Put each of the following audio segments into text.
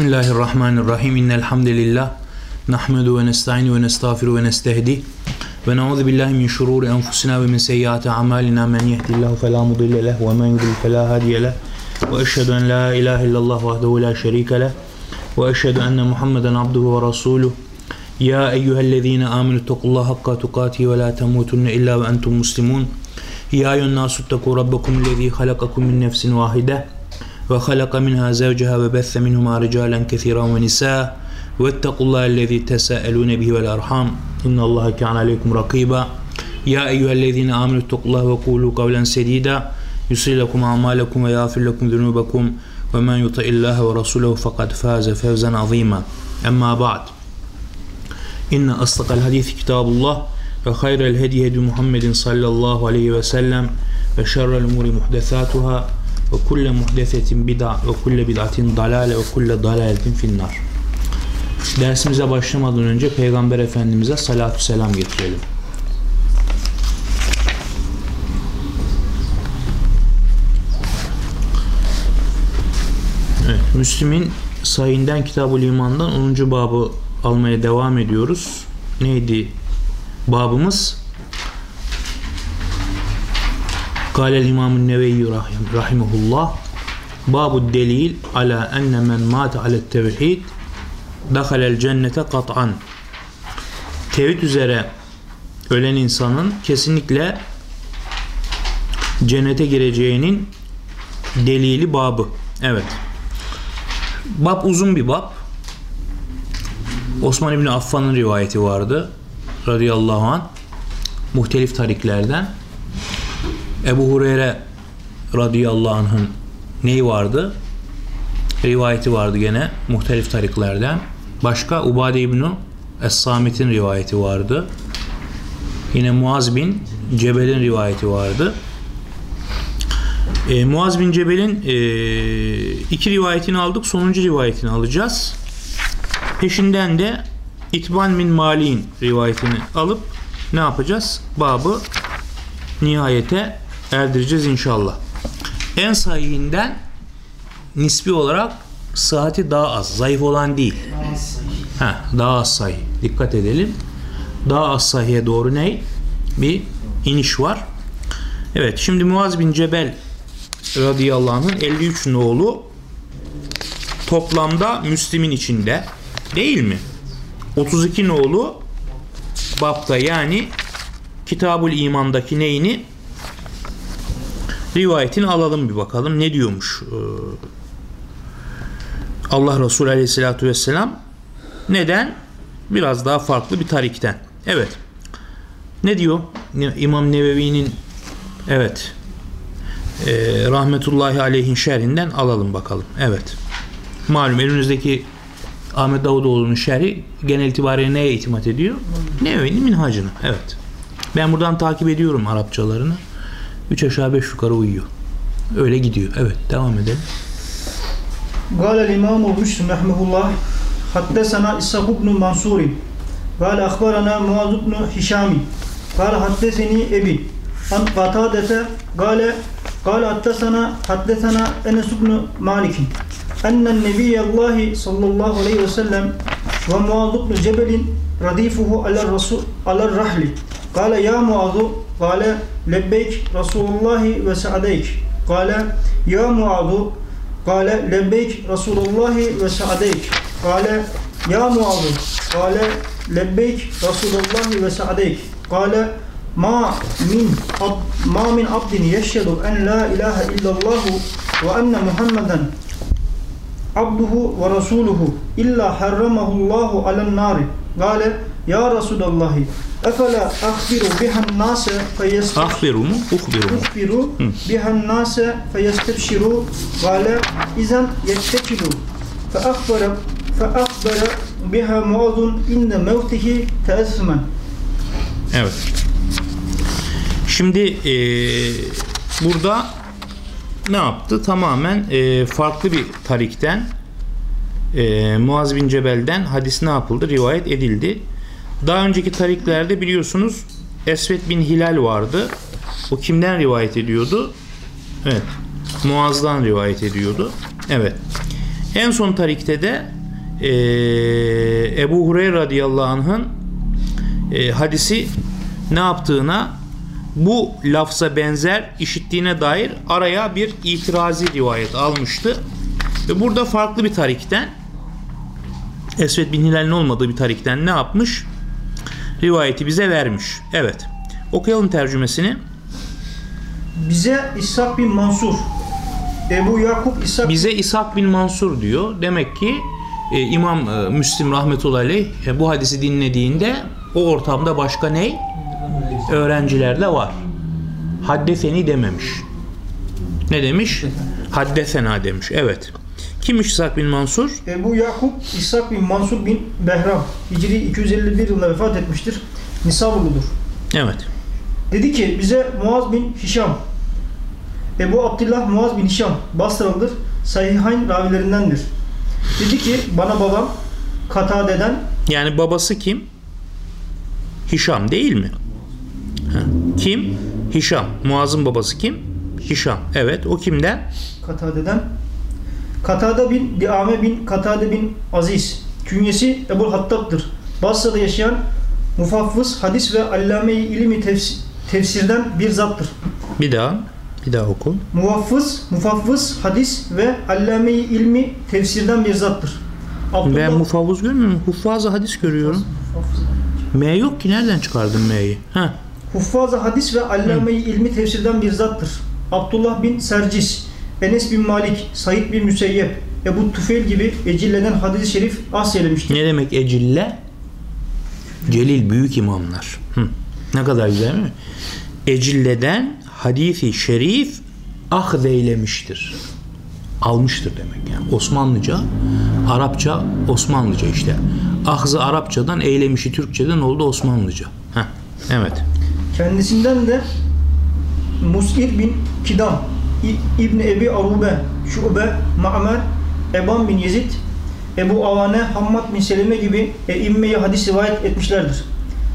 Bismillahirrahmanirrahim. İnnel hamdelellah nahmedu ve nestaînu ve nestağfiru ve nestehdi. Ve na'udzu billahi min şururi enfusina ve min seyyiati amalina. Men yehdihillahu fela mudille leh ve men yudlil fela hadiye leh. Ve eşhedü en la ilahe illallah vahdehu la şerike leh. Ve eşhedü enne Muhammeden abduhu ve resuluh Ya eyyühellezine aminu tequllaha hakka tukatihi ve la temutunne illa ve entum muslimun Ya eyyühennâsü ttekû rabbekum lezî halakakum min nefsin vahide وخلق منها زوجها وبث منهما رجالا كثيرا ونساء واتقوا الله الذي تساءلون به والأرحام. إن الله كان عليكم رقيبا. يا أيها الذين آمنوا اتقوا الله وقولوا قولا سديدا. يصلي لكم أعمالكم ويغفر لكم ذنوبكم. ومن يطع الله ورسوله فقد فاز فوزا عظيما. أما بعد إن أصدق الحديث كتاب الله وخير الهدي هدي محمد صلى الله عليه وسلم وشر الأمور محدثاتها ve kulle muhdesetin bid'a ve kulle bid'atin dalale ve kulle dalaletin finnar. Dersimize başlamadan önce Peygamber Efendimiz'e salatü selam getirelim. Evet, Müslim'in sahinden Kitab-ı İman'dan 10. babı almaya devam ediyoruz. Neydi babımız? Kâlel İmam-ı Neveyyi rahimahullah Babu delil ala enne men mâte alet tevhid dahalel cennete kat'an tevhid üzere ölen insanın kesinlikle cennete gireceğinin delili babı. Evet. Bab uzun bir bab. Osman İbni Affan'ın rivayeti vardı. Radıyallahu an. Muhtelif tariklerden. Ebu Hureyre radıyallahu anh'ın neyi vardı? Rivayeti vardı gene muhtelif tariklerden. Başka Ubade İbni Es-Samit'in rivayeti vardı. Yine Muaz bin Cebel'in rivayeti vardı. E, Muaz bin Cebel'in e, iki rivayetini aldık. Sonuncu rivayetini alacağız. Peşinden de İtban bin Mali'nin rivayetini alıp ne yapacağız? Babı nihayete erdireceğiz inşallah. En sahihinden nispi olarak sıhhati daha az. Zayıf olan değil. Ha, daha az sahih. Dikkat edelim. Daha az sahiye doğru ne? Bir iniş var. Evet şimdi Muaz bin Cebel radıyallahu anh'ın 53 oğlu toplamda Müslim'in içinde değil mi? 32 nolu bapta yani Kitabul İman'daki neyini rivayetini alalım bir bakalım ne diyormuş Allah Resulü Aleyhisselatü Vesselam neden? Biraz daha farklı bir tarikten. Evet. Ne diyor? İmam Nevevi'nin evet e, rahmetullahi aleyhin şerhinden alalım bakalım. Evet. Malum elinizdeki Ahmet Davutoğlu'nun şerhi genel itibariyle neye itimat ediyor? Nevevi'nin minhacını. Evet. Ben buradan takip ediyorum Arapçalarını. Üç aşağı beş yukarı uyuyor. Öyle gidiyor. Evet devam edelim. قال الإمام مسلم رحمه الله حدثنا إسحاق بن منصور قال أخبرنا معاذ بن هشام قال حدثني أبي عن قتادة قال قال حدثنا حدثنا أنس بن مالك أن النبي الله صلى الله عليه وسلم ومعاذ بن جبل رديفه على الرسول على الرحل قال يا معاذ Kale lebbeyk Resulullahi ve sa'deyk. Kale ya Muadu. Kale lebbeyk Resulullahi ve sa'deyk. Kale ya Muadu. Kale lebbeyk Resulullahi ve sa'deyk. Kale ma min ab, ma min abdin yeşhedü en la ilahe illallah ve enne Muhammeden abduhu ve rasuluhu illa harramahu Allahu alen nari. Kale ya Resulallah efela ahbiru bihan nase feyestebşiru ahbiru mu? Uhbiru mu? Uhbiru bihan nase feyestebşiru gale izen yettekilu fe ahbara fe ahbara biha muazun inne mevtihi teessümen Evet. Şimdi e, burada ne yaptı? Tamamen e, farklı bir tarikten e, Muaz bin Cebel'den hadis ne yapıldı? Rivayet edildi. Daha önceki tariklerde biliyorsunuz Esvet bin Hilal vardı. O kimden rivayet ediyordu? Evet. Muaz'dan rivayet ediyordu. Evet. En son tarikte de e, Ebu Hureyre radıyallahu anh'ın e, hadisi ne yaptığına bu lafza benzer işittiğine dair araya bir itirazi rivayet almıştı. Ve burada farklı bir tarikten Esved bin Hilal'in olmadığı bir tarikten ne yapmış? Rivayeti bize vermiş. Evet. Okuyalım tercümesini. Bize İshak bin Mansur, Ebu Yakup İshak Bize İshak bin Mansur diyor. Demek ki e, İmam e, Müslim rahmetullahi aleyh e, bu hadisi dinlediğinde o ortamda başka ne? Öğrenciler de var. Haddeseni dememiş. Ne demiş? Haddesena demiş. Evet. Kimmiş İshak bin Mansur? Ebu Yakup İshak bin Mansur bin Behram Hicri 251 yılında vefat etmiştir. Nisabuludur. Evet. Dedi ki bize Muaz bin Hişam Ebu Abdullah Muaz bin Hişam Basralıdır. Sahihayn ravilerindendir. Dedi ki bana babam Katade'den Yani babası kim? Hişam değil mi? Ha. Kim? Hişam. Muaz'ın babası kim? Hişam. Evet. O kimden? Katade'den Katade bin Diame bin Katade bin Aziz künyesi Ebu Hattab'dır. Basra'da yaşayan mufaffız, hadis ve allame-i ilmi tefs- tefsirden bir zattır. Bir daha. Bir daha oku. Muvaffız, mufaffız, hadis ve allame-i ilmi tefsirden bir zattır. Abdullah, Ben mufavvuz görmüyorum. Huffaz hadis görüyorum. M yok ki. Nereden çıkardın M'yi? Ha. Huffaz-ı hadis ve allame-i ilmi tefsirden bir zattır. Abdullah bin Sercis, Enes bin Malik, Said bin Müseyyep, Ebu Tufel gibi ecilleden hadis-i şerif az söylemiştir. Ne demek ecille? Celil büyük imamlar. Hı. Ne kadar güzel mi? Ecilleden hadisi şerif ahz eylemiştir. Almıştır demek yani. Osmanlıca, Arapça, Osmanlıca işte. Ahzı Arapçadan, eylemişi Türkçeden oldu Osmanlıca. Heh. Evet. Kendisinden de Mus'ir bin Kidam, İ- İbni Ebi Arube, Şube, Ma'mer, Eban bin Yezid, Ebu Avane, Hammad bin Seleme gibi eimmeyi hadis rivayet etmişlerdir.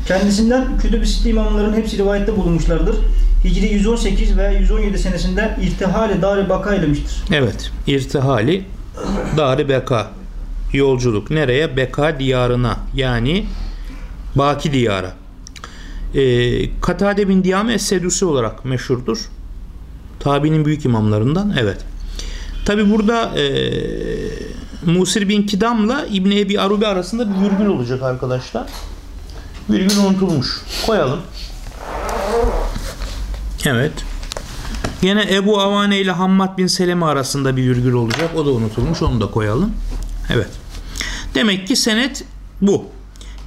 Kendisinden Kütüb-i Sitte imamların hepsi rivayette bulunmuşlardır. Hicri 118 ve 117 senesinde irtihali Dar-ı Baka eylemiştir. Evet. İrtihali Dar-ı Beka. Yolculuk. Nereye? Beka diyarına. Yani Baki diyara. Ee, Katade bin Diyame Es-Sedusi olarak meşhurdur. Tabi'nin büyük imamlarından. Evet. Tabi burada ee, Musir bin Kidam'la İbni Ebi Arube arasında bir virgül olacak arkadaşlar. Virgül unutulmuş. Koyalım. Evet. Yine Ebu Avane ile Hammad bin Seleme arasında bir virgül olacak. O da unutulmuş. Onu da koyalım. Evet. Demek ki senet bu.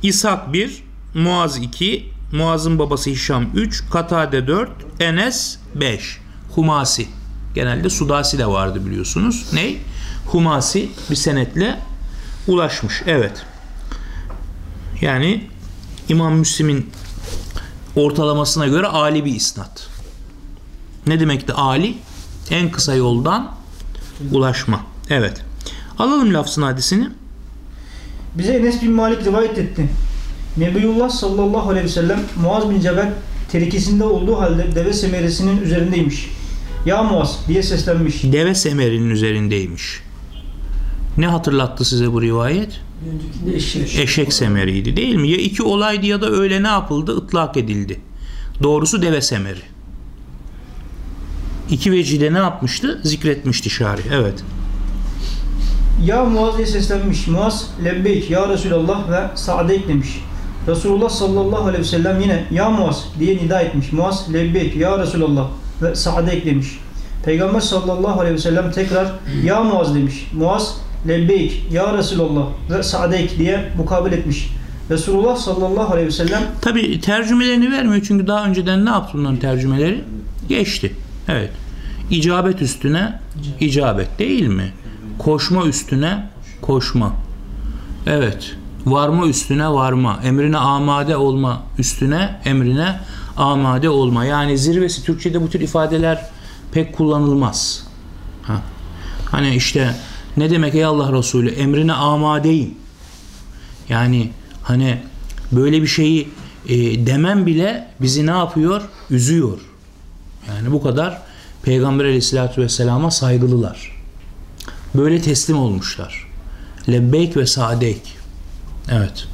İshak 1, Muaz 2, Muaz'ın babası Hişam 3, Katade 4, Enes 5. Humasi. Genelde Sudasi de vardı biliyorsunuz. Ney? Humasi bir senetle ulaşmış. Evet. Yani İmam Müslim'in ortalamasına göre Ali bir isnat. Ne demekti Ali? En kısa yoldan ulaşma. Evet. Alalım lafzın hadisini. Bize Enes bin Malik rivayet etti. Nebiyullah sallallahu aleyhi ve sellem Muaz bin Cebel terikesinde olduğu halde deve semeresinin üzerindeymiş. Ya Muaz diye seslenmiş. Deve semerinin üzerindeymiş. Ne hatırlattı size bu rivayet? Eşek. Eşek semeriydi değil mi? Ya iki olaydı ya da öyle ne yapıldı? Itlak edildi. Doğrusu deve semeri. İki vecide ne yapmıştı? Zikretmişti şari. Evet. Ya Muaz diye seslenmiş. Muaz lebbeyk ya Resulallah ve sa'deyk demiş. Resulullah sallallahu aleyhi ve sellem yine ya Muaz diye nida etmiş. Muaz lebbeyk ya Resulallah ve sa'deyk demiş. Peygamber sallallahu aleyhi ve sellem tekrar ya Muaz demiş. Muaz lebbeyk ya Resulallah ve sa'deyk diye mukabele etmiş. Resulullah sallallahu aleyhi ve sellem Tabi tercümelerini vermiyor çünkü daha önceden ne yaptı bunların tercümeleri? Geçti. Evet. İcabet üstüne icabet değil mi? Koşma üstüne koşma. Evet. Varma üstüne varma. Emrine amade olma üstüne emrine amade olma. Yani zirvesi Türkçe'de bu tür ifadeler pek kullanılmaz. Ha. Hani işte ne demek ey Allah Resulü emrine amadeyim. Yani hani böyle bir şeyi e, demem bile bizi ne yapıyor? Üzüyor. Yani bu kadar Peygamber aleyhissalatü vesselama saygılılar. Böyle teslim olmuşlar. Lebbeyk ve sadeyk. Evet.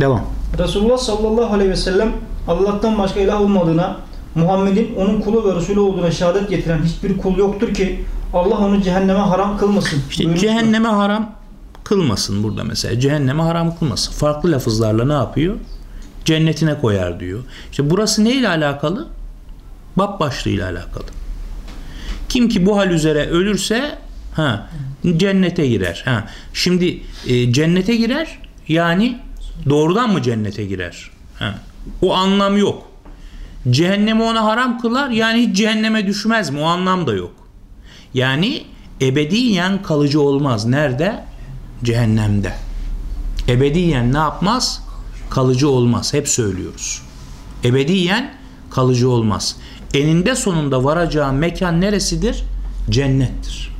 Devam. Resulullah sallallahu aleyhi ve sellem Allah'tan başka ilah olmadığına, Muhammed'in onun kulu ve Resulü olduğuna şehadet getiren hiçbir kul yoktur ki Allah onu cehenneme haram kılmasın. İşte buyurmuştur. cehenneme haram kılmasın burada mesela. Cehenneme haram kılmasın. Farklı lafızlarla ne yapıyor? Cennetine koyar diyor. İşte burası neyle alakalı? Bab başlığıyla alakalı. Kim ki bu hal üzere ölürse ha cennete girer. Ha. Şimdi e, cennete girer yani doğrudan mı cennete girer? Ha. O anlam yok. Cehennemi ona haram kılar yani hiç cehenneme düşmez mi? O anlam da yok. Yani ebediyen kalıcı olmaz. Nerede? Cehennemde. Ebediyen ne yapmaz? Kalıcı olmaz. Hep söylüyoruz. Ebediyen kalıcı olmaz. Eninde sonunda varacağı mekan neresidir? Cennettir.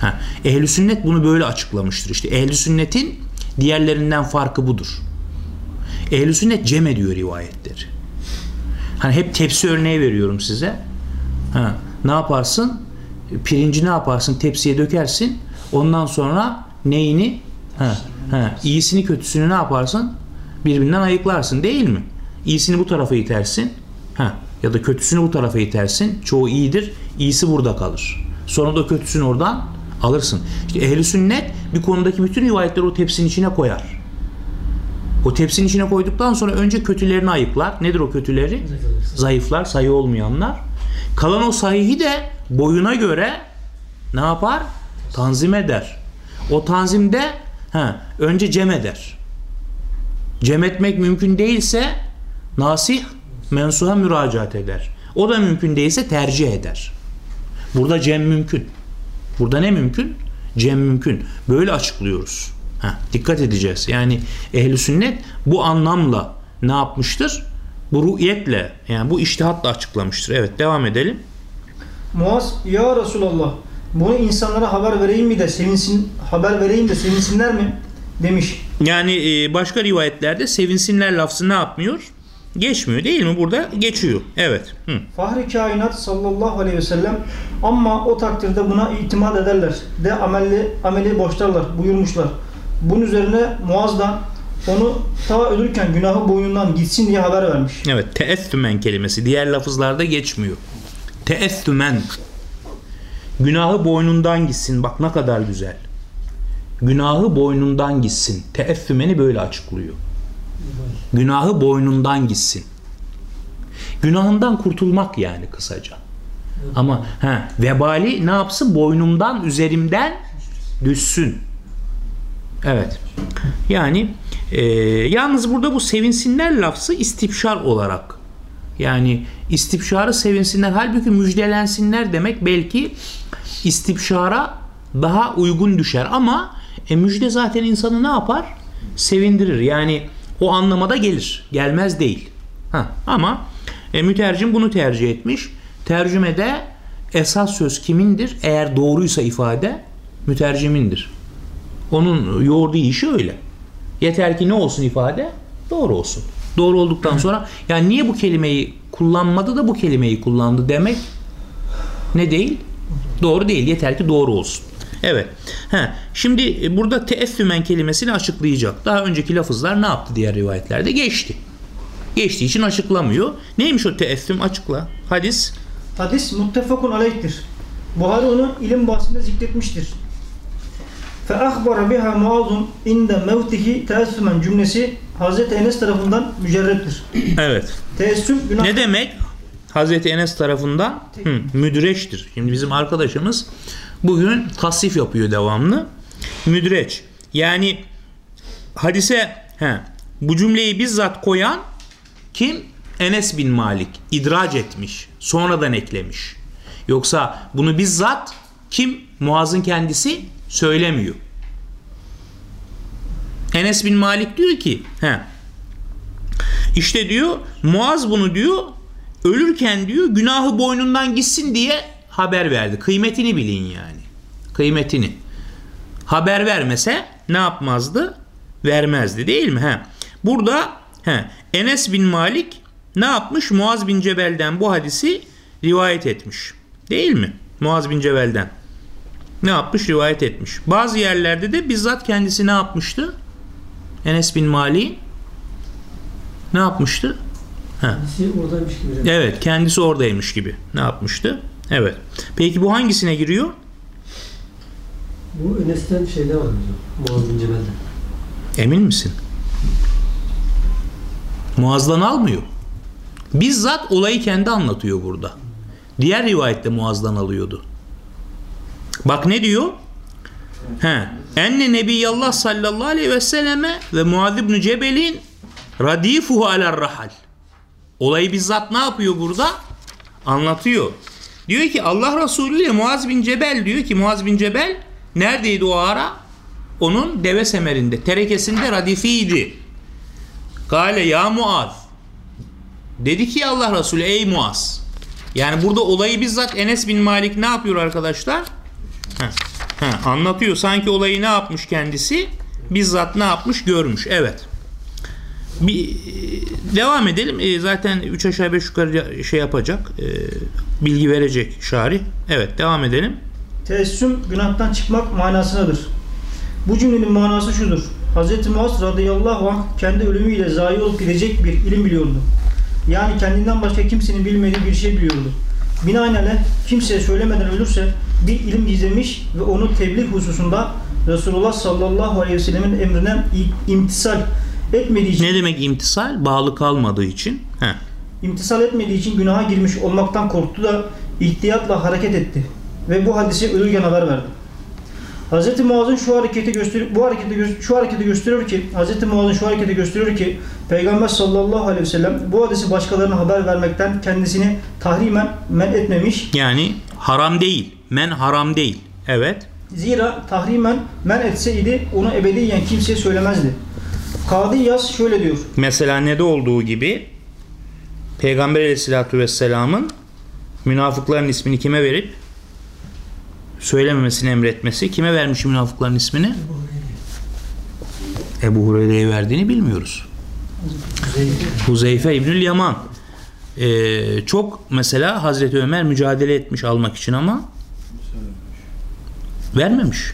Ha, ehl sünnet bunu böyle açıklamıştır. İşte ehl sünnetin diğerlerinden farkı budur. Ehl sünnet cem ediyor rivayetleri. Hani hep tepsi örneği veriyorum size. Ha, ne yaparsın? Pirinci ne yaparsın? Tepsiye dökersin. Ondan sonra neyini? Ha, ha, iyisini kötüsünü ne yaparsın? Birbirinden ayıklarsın değil mi? İyisini bu tarafa itersin. Ha, ya da kötüsünü bu tarafa itersin. Çoğu iyidir. İyisi burada kalır. Sonra da kötüsünü oradan alırsın. İşte ehli sünnet bir konudaki bütün rivayetleri o tepsinin içine koyar. O tepsinin içine koyduktan sonra önce kötülerini ayıklar. Nedir o kötüleri? Zayıflar, sayı olmayanlar. Kalan o sahihi de boyuna göre ne yapar? Tanzim eder. O tanzimde ha, önce cem eder. Cem etmek mümkün değilse nasih mensuha müracaat eder. O da mümkün değilse tercih eder. Burada cem mümkün. Burada ne mümkün? Cem mümkün. Böyle açıklıyoruz. Ha, dikkat edeceğiz. Yani ehli sünnet bu anlamla ne yapmıştır? Bu ruhiyetle yani bu iştihatla açıklamıştır. Evet devam edelim. Muaz ya Resulallah bunu insanlara haber vereyim mi de sevinsin haber vereyim de sevinsinler mi demiş. Yani e, başka rivayetlerde sevinsinler lafzı ne yapmıyor? Geçmiyor değil mi? Burada geçiyor. Evet. Hı. Fahri kainat sallallahu aleyhi ve sellem ama o takdirde buna itimat ederler de ameli, ameli boşlarlar buyurmuşlar. Bunun üzerine Muaz'dan onu ta ölürken günahı boyundan gitsin diye haber vermiş. Evet. Teessümen kelimesi diğer lafızlarda geçmiyor. Teessümen. Günahı boynundan gitsin. Bak ne kadar güzel. Günahı boynundan gitsin. Teessümeni böyle açıklıyor. Günahı boynundan gitsin. Günahından kurtulmak yani kısaca. Ama ha, vebali ne yapsın? Boynumdan, üzerimden düşsün. Evet. Yani e, yalnız burada bu sevinsinler lafzı istibşar olarak. Yani istibşarı sevinsinler. Halbuki müjdelensinler demek belki istibşara daha uygun düşer. Ama e, müjde zaten insanı ne yapar? Sevindirir. Yani o anlamada gelir. Gelmez değil. Ha, ama e, mütercim bunu tercih etmiş. Tercümede esas söz kimindir? Eğer doğruysa ifade mütercimindir. Onun yoğurduğu işi öyle. Yeter ki ne olsun ifade? Doğru olsun. Doğru olduktan sonra yani niye bu kelimeyi kullanmadı da bu kelimeyi kullandı demek ne değil? Doğru değil. Yeter ki doğru olsun. Evet. Ha, şimdi burada teessümen kelimesini açıklayacak. Daha önceki lafızlar ne yaptı diğer rivayetlerde? Geçti. Geçtiği için açıklamıyor. Neymiş o teessüm? Açıkla. Hadis. Hadis muttefakun aleyhtir. Buhari onu ilim bahsinde zikretmiştir. Fe ahbara biha muazun inde mevtihi teessümen cümlesi Hazreti Enes tarafından mücerrettir. Evet. Teessüm günah. Ne demek? Hazreti Enes tarafından hı, müdüreçtir. Şimdi bizim arkadaşımız bugün tasnif yapıyor devamlı. Müdüreç. Yani hadise he, bu cümleyi bizzat koyan kim? Enes bin Malik. idrac etmiş. Sonradan eklemiş. Yoksa bunu bizzat kim? Muaz'ın kendisi söylemiyor. Enes bin Malik diyor ki he, işte diyor Muaz bunu diyor ölürken diyor günahı boynundan gitsin diye haber verdi. Kıymetini bilin yani. Kıymetini. Haber vermese ne yapmazdı? Vermezdi değil mi? He. Burada he, Enes bin Malik ne yapmış? Muaz bin Cebel'den bu hadisi rivayet etmiş. Değil mi? Muaz bin Cebel'den. Ne yapmış? Rivayet etmiş. Bazı yerlerde de bizzat kendisi ne yapmıştı? Enes bin Malik ne yapmıştı? Kendisi oradaymış gibi. Evet kendisi oradaymış gibi. Ne yapmıştı? Evet. Peki bu hangisine giriyor? Bu Enes'ten şeyde var hocam. Muaz bin Cebel'de. Emin misin? Muaz'dan almıyor. Bizzat olayı kendi anlatıyor burada. Diğer rivayette Muaz'dan alıyordu. Bak ne diyor? He. Enne Nebiyallah sallallahu aleyhi ve selleme ve Muaz ibn Cebel'in radifuhu aler rahal. Olayı bizzat ne yapıyor burada? Anlatıyor. Diyor ki Allah Resulü ile Muaz bin Cebel diyor ki Muaz bin Cebel neredeydi o ara? Onun deve semerinde, terekesinde radifiydi. Gale ya Muaz. Dedi ki Allah Resulü ey Muaz. Yani burada olayı bizzat Enes bin Malik ne yapıyor arkadaşlar? Heh, anlatıyor. Sanki olayı ne yapmış kendisi? Bizzat ne yapmış görmüş. Evet. Bir e, devam edelim. E, zaten 3 aşağı 5 yukarı şey yapacak. e, bilgi verecek şari. Evet devam edelim. Teessüm günahtan çıkmak manasındadır. Bu cümlenin manası şudur. Hz. Muaz radıyallahu anh kendi ölümüyle zayi olup gidecek bir ilim biliyordu. Yani kendinden başka kimsenin bilmediği bir şey biliyordu. Binaenaleyh kimseye söylemeden ölürse bir ilim gizlemiş ve onu tebliğ hususunda Resulullah sallallahu aleyhi ve sellemin emrine imtisal etmediği için Ne demek imtisal? Bağlı kalmadığı için. Heh. İmtisal etmediği için günaha girmiş olmaktan korktu da ihtiyatla hareket etti ve bu hadisi ölürken haber verdi. Hz. Muaz'ın şu hareketi göster bu hareketi şu hareketi gösteriyor ki Hz. Muaz'ın şu hareketi gösteriyor ki Peygamber sallallahu aleyhi ve sellem bu hadisi başkalarına haber vermekten kendisini tahrimen men etmemiş. Yani haram değil. Men haram değil. Evet. Zira tahrimen men etseydi onu ebediyen kimseye söylemezdi. Kadı Yaz şöyle diyor. Mesela ne de olduğu gibi Peygamber aleyhissalatü vesselamın münafıkların ismini kime verip söylememesini emretmesi. Kime vermiş münafıkların ismini? Ebu Hureyre'ye verdiğini bilmiyoruz. Huzeyfe İbnül Yaman. Ee, çok mesela Hazreti Ömer mücadele etmiş almak için ama vermemiş.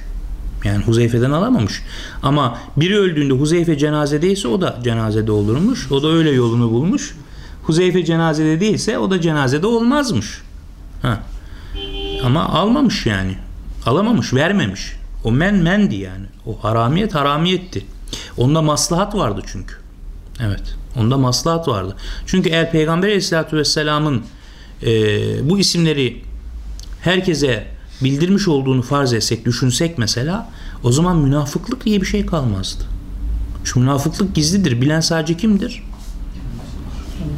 Yani Huzeyfe'den alamamış. Ama biri öldüğünde Huzeyfe cenazedeyse o da cenazede olurmuş. O da öyle yolunu bulmuş. Huzeyfe cenazede değilse o da cenazede olmazmış. Ha. Ama almamış yani. Alamamış, vermemiş. O men mendi yani. O haramiyet haramiyetti. Onda maslahat vardı çünkü. Evet. Onda maslahat vardı. Çünkü eğer Peygamber Aleyhisselatü Vesselam'ın e, bu isimleri herkese bildirmiş olduğunu farz etsek, düşünsek mesela o zaman münafıklık diye bir şey kalmazdı. Şu münafıklık gizlidir. Bilen sadece kimdir?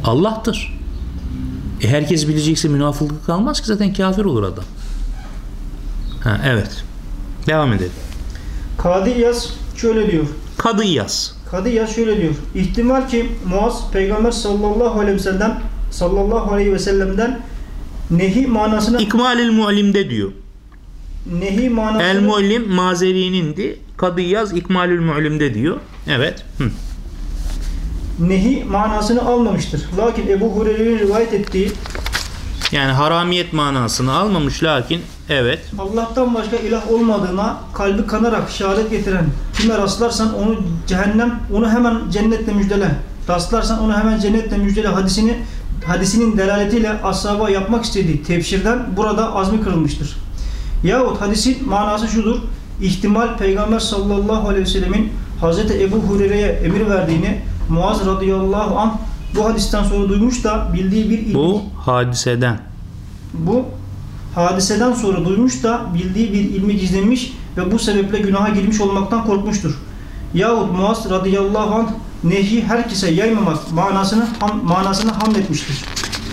Allah'tır. E herkes bilecekse münafıklık kalmaz ki zaten kafir olur adam. Ha, evet. Devam edelim. Kadı Yaz şöyle diyor. Kadı yaz. Kadı Yaz şöyle diyor. İhtimal ki Muaz Peygamber sallallahu aleyhi ve sellem sallallahu aleyhi ve sellem'den nehi manasını İkmalil muallimde diyor. Nehi manasını El muallim mazerinindi. Kadı yaz ikmalül muallimde diyor. Evet. Hı. nehi manasını almamıştır. Lakin Ebu Hureyre'nin rivayet ettiği Yani haramiyet manasını almamış lakin evet. Allah'tan başka ilah olmadığına kalbi kanarak şehadet getiren kime rastlarsan onu cehennem onu hemen cennetle müjdele. Rastlarsan onu hemen cennetle müjdele hadisini hadisinin delaletiyle ashaba yapmak istediği tefsirden burada azmi kırılmıştır. Yahut hadisin manası şudur. İhtimal Peygamber sallallahu aleyhi ve sellemin Hazreti Ebu Hureyre'ye emir verdiğini Muaz radıyallahu anh bu hadisten sonra duymuş da bildiği bir ilmi- Bu hadiseden. bu hadiseden sonra duymuş da bildiği bir ilmi gizlemiş ve bu sebeple günaha girmiş olmaktan korkmuştur. Yahut Muaz radıyallahu anh nehi herkese yaymamak manasını ham, manasını hamletmiştir.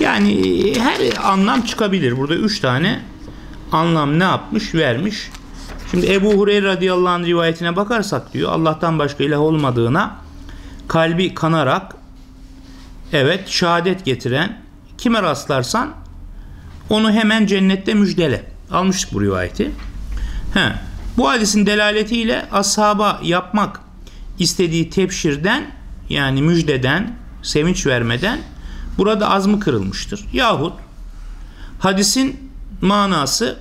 Yani her anlam çıkabilir. Burada üç tane anlam ne yapmış vermiş. Şimdi Ebu Hureyre radıyallahu anh rivayetine bakarsak diyor Allah'tan başka ilah olmadığına kalbi kanarak evet şehadet getiren kime rastlarsan onu hemen cennette müjdele. Almıştık bu rivayeti. He. Bu hadisin delaletiyle ashaba yapmak istediği tepşirden yani müjdeden, sevinç vermeden burada azmı kırılmıştır. Yahut hadisin manası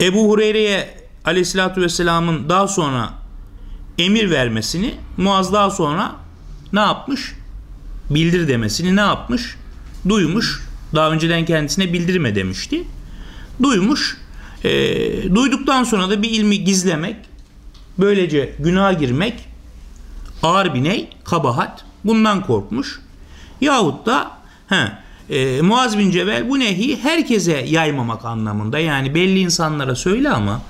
Ebu Hureyre'ye aleyhissalatü vesselamın daha sonra emir vermesini Muaz daha sonra ne yapmış? Bildir demesini ne yapmış? Duymuş. Daha önceden kendisine bildirme demişti. Duymuş. E, duyduktan sonra da bir ilmi gizlemek, böylece günaha girmek ağır bir ney? Kabahat. Bundan korkmuş. Yahut da he, e, Muaz bin Cebel bu nehi herkese yaymamak anlamında. Yani belli insanlara söyle ama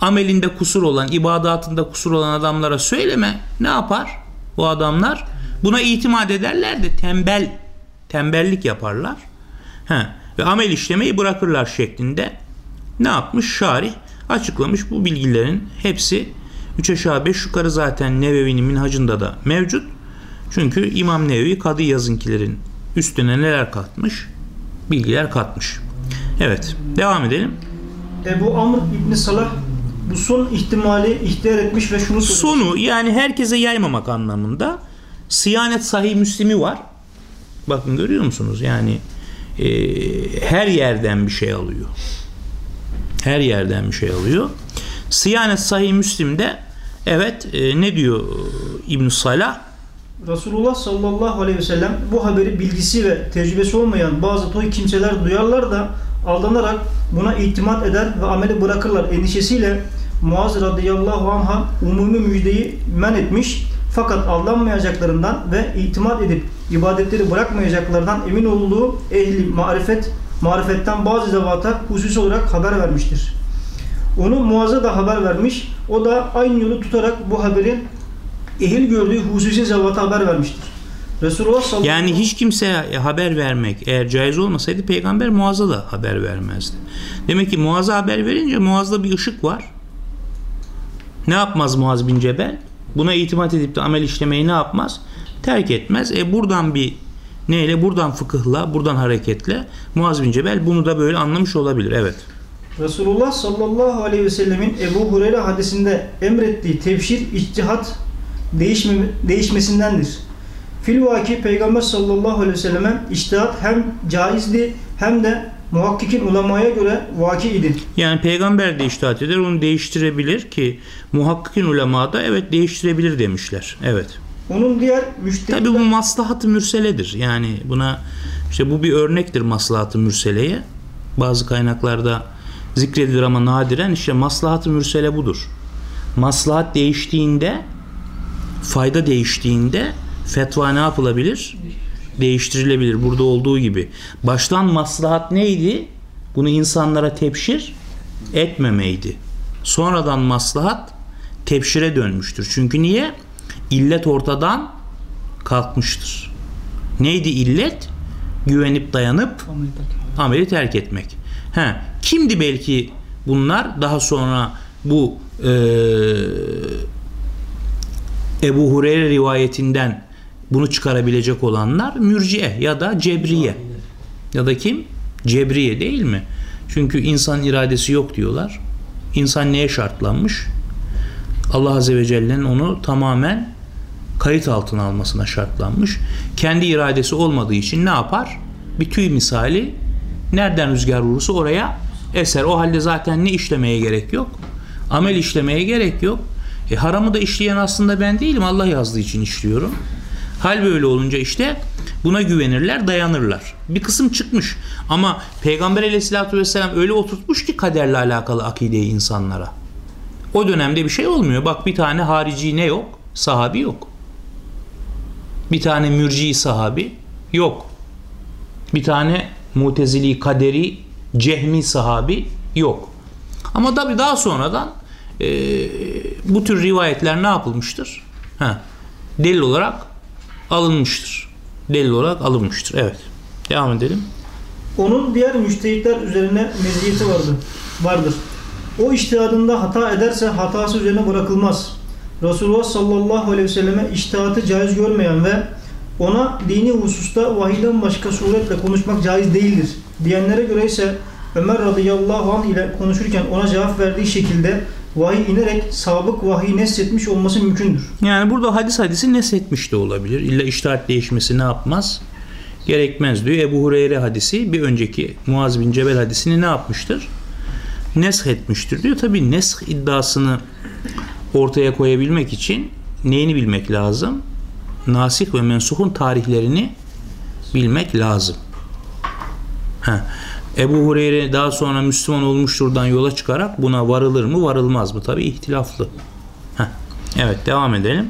amelinde kusur olan, ibadatında kusur olan adamlara söyleme. Ne yapar? Bu adamlar buna itimat ederler de tembel tembellik yaparlar. He, ve amel işlemeyi bırakırlar şeklinde ne yapmış? Şarih açıklamış bu bilgilerin hepsi 3 aşağı 5 yukarı zaten Nevevi'nin minhacında da mevcut. Çünkü İmam Nevevi kadı yazınkilerin üstüne neler katmış? Bilgiler katmış. Evet devam edelim. Ebu Amr İbni Salah bu son ihtimali ihtiyar etmiş ve şunu söylemiş. Sonu yani herkese yaymamak anlamında Siyanet Sahih Müslim'i var. Bakın görüyor musunuz? Yani e, her yerden bir şey alıyor. Her yerden bir şey alıyor. Siyanet Sahih Müslim'de evet e, ne diyor İbn Salah? Resulullah sallallahu aleyhi ve sellem bu haberi bilgisi ve tecrübesi olmayan bazı toy kimseler duyarlar da aldanarak buna itimat eder ve ameli bırakırlar endişesiyle Muaz radıyallahu anh'a umumi müjdeyi men etmiş fakat aldanmayacaklarından ve itimat edip ibadetleri bırakmayacaklarından emin olduğu ehli marifet marifetten bazı zevata hususi olarak haber vermiştir. Onu Muaz'a da haber vermiş. O da aynı yolu tutarak bu haberin ehil gördüğü hususi zevata haber vermiştir. Resulullah sallallahu Yani hiç kimseye haber vermek eğer caiz olmasaydı peygamber Muaz'a da haber vermezdi. Demek ki Muaz'a haber verince Muaz'da bir ışık var. Ne yapmaz Muaz bin Cebel? Buna itimat edip de amel işlemeyi ne yapmaz? Terk etmez. E buradan bir neyle? Buradan fıkıhla, buradan hareketle Muaz bin Cebel bunu da böyle anlamış olabilir. Evet. Resulullah sallallahu aleyhi ve sellemin Ebu Hureyre hadisinde emrettiği tevşir, içtihat değişme, değişmesindendir. Filvaki Peygamber sallallahu aleyhi ve selleme içtihat hem caizdi hem de muhakkikin ulemaya göre vaki idi. Yani peygamber de iştahat eder, onu değiştirebilir ki muhakkikin ulema da evet değiştirebilir demişler. Evet. Onun diğer müştehitler... Tabi bu maslahat-ı mürseledir. Yani buna işte bu bir örnektir maslahat-ı mürseleye. Bazı kaynaklarda zikredilir ama nadiren işte maslahat-ı mürsele budur. Maslahat değiştiğinde fayda değiştiğinde fetva ne yapılabilir? Değiştirilebilir. Burada olduğu gibi. Baştan maslahat neydi? Bunu insanlara tepşir etmemeydi. Sonradan maslahat tepşire dönmüştür. Çünkü niye? İllet ortadan kalkmıştır. Neydi illet? Güvenip dayanıp ameli terk etmek. He, kimdi belki bunlar? Daha sonra bu e, Ebu Hureyre rivayetinden bunu çıkarabilecek olanlar mürciye ya da cebriye. Ya da kim? Cebriye değil mi? Çünkü insan iradesi yok diyorlar. İnsan neye şartlanmış? Allah Azze ve Celle'nin onu tamamen kayıt altına almasına şartlanmış. Kendi iradesi olmadığı için ne yapar? Bir tüy misali nereden rüzgar vurursa oraya eser. O halde zaten ne işlemeye gerek yok? Amel işlemeye gerek yok. E, haramı da işleyen aslında ben değilim. Allah yazdığı için işliyorum. Hal böyle olunca işte buna güvenirler, dayanırlar. Bir kısım çıkmış. Ama Peygamber aleyhissalatü vesselam öyle oturtmuş ki kaderle alakalı akideyi insanlara. O dönemde bir şey olmuyor. Bak bir tane harici ne yok? Sahabi yok. Bir tane mürci sahabi yok. Bir tane mutezili, kaderi, cehmi sahabi yok. Ama tabi daha sonradan e, bu tür rivayetler ne yapılmıştır? Ha, delil olarak alınmıştır. Delil olarak alınmıştır. Evet. Devam edelim. Onun diğer müştehitler üzerine meziyeti vardır. vardır. O iştihadında hata ederse hatası üzerine bırakılmaz. Resulullah sallallahu aleyhi ve selleme iştihatı caiz görmeyen ve ona dini hususta vahiyden başka suretle konuşmak caiz değildir. Diyenlere göre ise Ömer radıyallahu anh ile konuşurken ona cevap verdiği şekilde vahiy inerek sabık vahiy nesletmiş olması mümkündür. Yani burada hadis hadisi nesletmiş de olabilir. İlla iştahat değişmesi ne yapmaz? Gerekmez diyor. Ebu Hureyre hadisi bir önceki Muaz bin Cebel hadisini ne yapmıştır? nesh etmiştir diyor. Tabi nesh iddiasını ortaya koyabilmek için neyini bilmek lazım? Nasih ve mensuhun tarihlerini bilmek lazım. Ha. Ebu Hureyre daha sonra Müslüman olmuşturdan yola çıkarak buna varılır mı varılmaz mı? Tabi ihtilaflı. Ha. Evet devam edelim.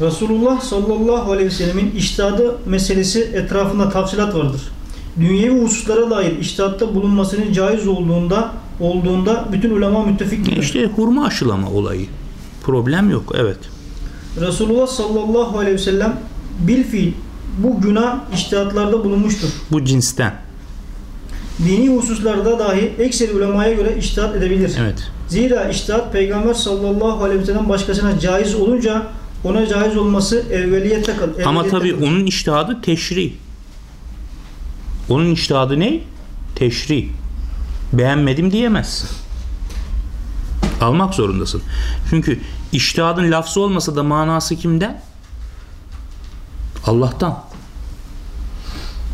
Resulullah sallallahu aleyhi ve sellemin iştihadı meselesi etrafında tafsilat vardır. Dünyevi hususlara dair iştihatta bulunmasının caiz olduğunda olduğunda bütün ulema müttefiktir. İşte hurma aşılama olayı. Problem yok. Evet. Resulullah sallallahu aleyhi ve sellem bil fiil bu günah iştihatlarda bulunmuştur. Bu cinsten. Dini hususlarda dahi ekseri ulemaya göre iştihat edebilir. Evet. Zira iştihat peygamber sallallahu aleyhi ve sellem başkasına caiz olunca ona caiz olması evveliyette kal. Ama kalır. onun iştihadı teşri. Onun iştihadı ne? Teşri. Beğenmedim diyemezsin. Almak zorundasın. Çünkü iştihadın lafzı olmasa da manası kimden? Allah'tan.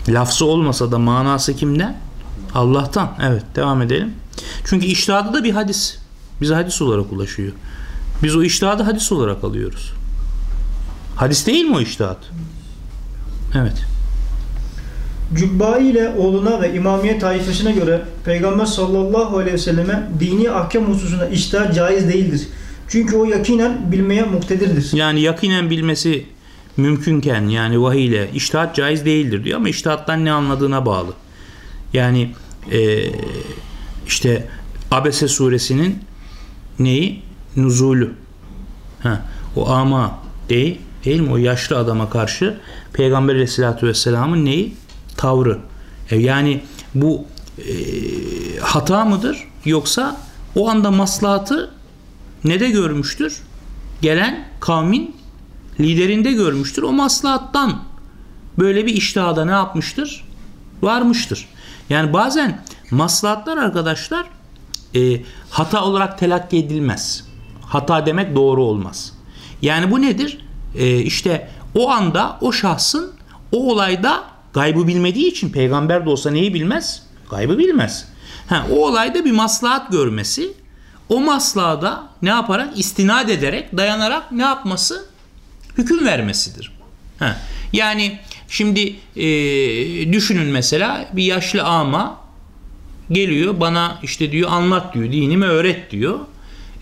Lafzı olmasa da manası kimden? Allah'tan. Evet devam edelim. Çünkü iştihadı da bir hadis. Bize hadis olarak ulaşıyor. Biz o iştihadı hadis olarak alıyoruz. Hadis değil mi o iştihat? Evet. Cübbai ile oğluna ve imamiye taifesine göre Peygamber sallallahu aleyhi ve selleme dini ahkam hususunda iştihat caiz değildir. Çünkü o yakinen bilmeye muktedirdir. Yani yakinen bilmesi mümkünken yani vahiy ile iştihat caiz değildir diyor ama iştihattan ne anladığına bağlı. Yani e, işte Abese suresinin neyi? Nuzulü. Ha, o ama değil, değil mi? O yaşlı adama karşı Peygamber aleyhissalatü vesselamın neyi? Tavrı. E, yani bu e, hata mıdır? Yoksa o anda maslahatı ne de görmüştür? Gelen kavmin liderinde görmüştür. O maslahattan böyle bir iştihada ne yapmıştır? Varmıştır. Yani bazen maslahatlar arkadaşlar e, hata olarak telakki edilmez. Hata demek doğru olmaz. Yani bu nedir? E, işte o anda o şahsın o olayda gaybı bilmediği için peygamber de olsa neyi bilmez? Gaybı bilmez. Ha, o olayda bir maslahat görmesi o maslahada ne yaparak istinad ederek dayanarak ne yapması? Hüküm vermesidir. Ha, yani şimdi e, düşünün mesela bir yaşlı ama geliyor bana işte diyor anlat diyor dinimi öğret diyor.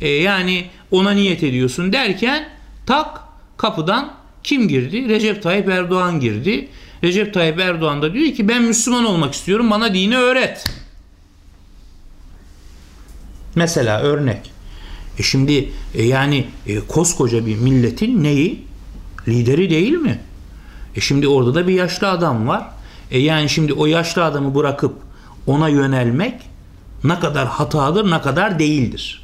E, yani ona niyet ediyorsun derken tak kapıdan kim girdi? Recep Tayyip Erdoğan girdi. Recep Tayyip Erdoğan da diyor ki ben Müslüman olmak istiyorum bana dini öğret. Mesela örnek. E şimdi e yani e, koskoca bir milletin neyi? Lideri değil mi? E şimdi orada da bir yaşlı adam var. E yani şimdi o yaşlı adamı bırakıp ona yönelmek ne kadar hatadır ne kadar değildir.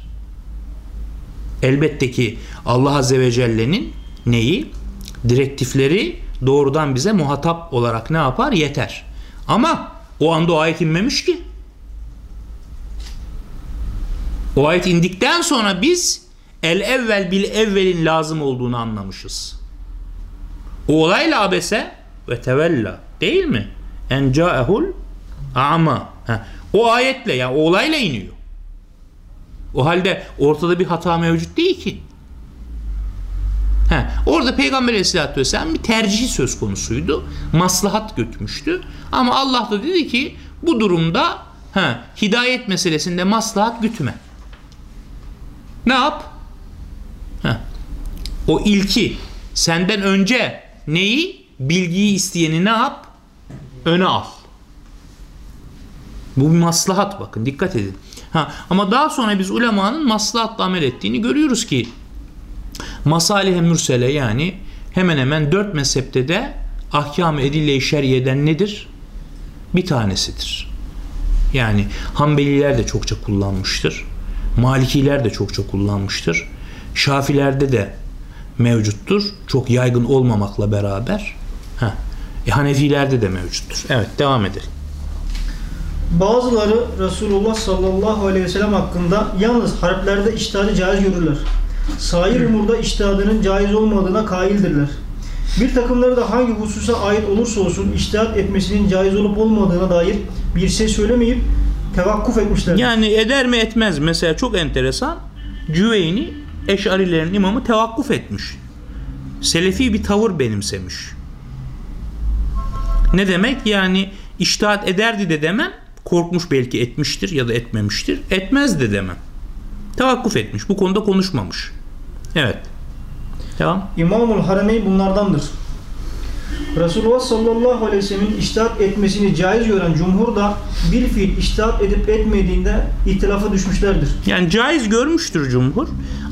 Elbette ki Allah Azze ve Celle'nin neyi? Direktifleri doğrudan bize muhatap olarak ne yapar? Yeter. Ama o anda o ayet inmemiş ki. O ayet indikten sonra biz el evvel bil evvelin lazım olduğunu anlamışız. Olayla abese ve tevella değil mi? En caehul ama. Ha, O ayetle ya o olayla iniyor. O halde ortada bir hata mevcut değil ki. He, orada Peygamber Aleyhisselatü Vesselam bir tercihi söz konusuydu. Maslahat götmüştü. Ama Allah da dedi ki bu durumda he, hidayet meselesinde maslahat gütme. Ne yap? He. O ilki senden önce neyi? Bilgiyi isteyeni ne yap? Öne al. Bu bir maslahat bakın dikkat edin. Ha, ama daha sonra biz ulemanın maslahatla amel ettiğini görüyoruz ki masalih mürsele yani hemen hemen dört mezhepte de ahkam-ı edille-i şeriyeden nedir? Bir tanesidir. Yani Hanbeliler de çokça kullanmıştır. Malikiler de çokça kullanmıştır. Şafilerde de mevcuttur. Çok yaygın olmamakla beraber. Heh. E, Hanefilerde de mevcuttur. Evet devam edelim. Bazıları Resulullah sallallahu aleyhi ve sellem hakkında yalnız harplerde iştihadı caiz görürler. Sair umurda iştihadının caiz olmadığına kaildirler. Bir takımları da hangi hususa ait olursa olsun iştihat etmesinin caiz olup olmadığına dair bir şey söylemeyip tevakkuf etmişlerdir. Yani eder mi etmez? Mesela çok enteresan. Cüveyni Eş'arilerin imamı tevakkuf etmiş. Selefi bir tavır benimsemiş. Ne demek? Yani iştahat ederdi de demem. Korkmuş belki etmiştir ya da etmemiştir. Etmez de demem. Tevakkuf etmiş. Bu konuda konuşmamış. Evet. Devam. İmamul Harameyn bunlardandır. Resulullah sallallahu aleyhi ve sellem'in iştahat etmesini caiz gören cumhur da bir fiil iştahat edip etmediğinde ihtilafa düşmüşlerdir. Yani caiz görmüştür cumhur.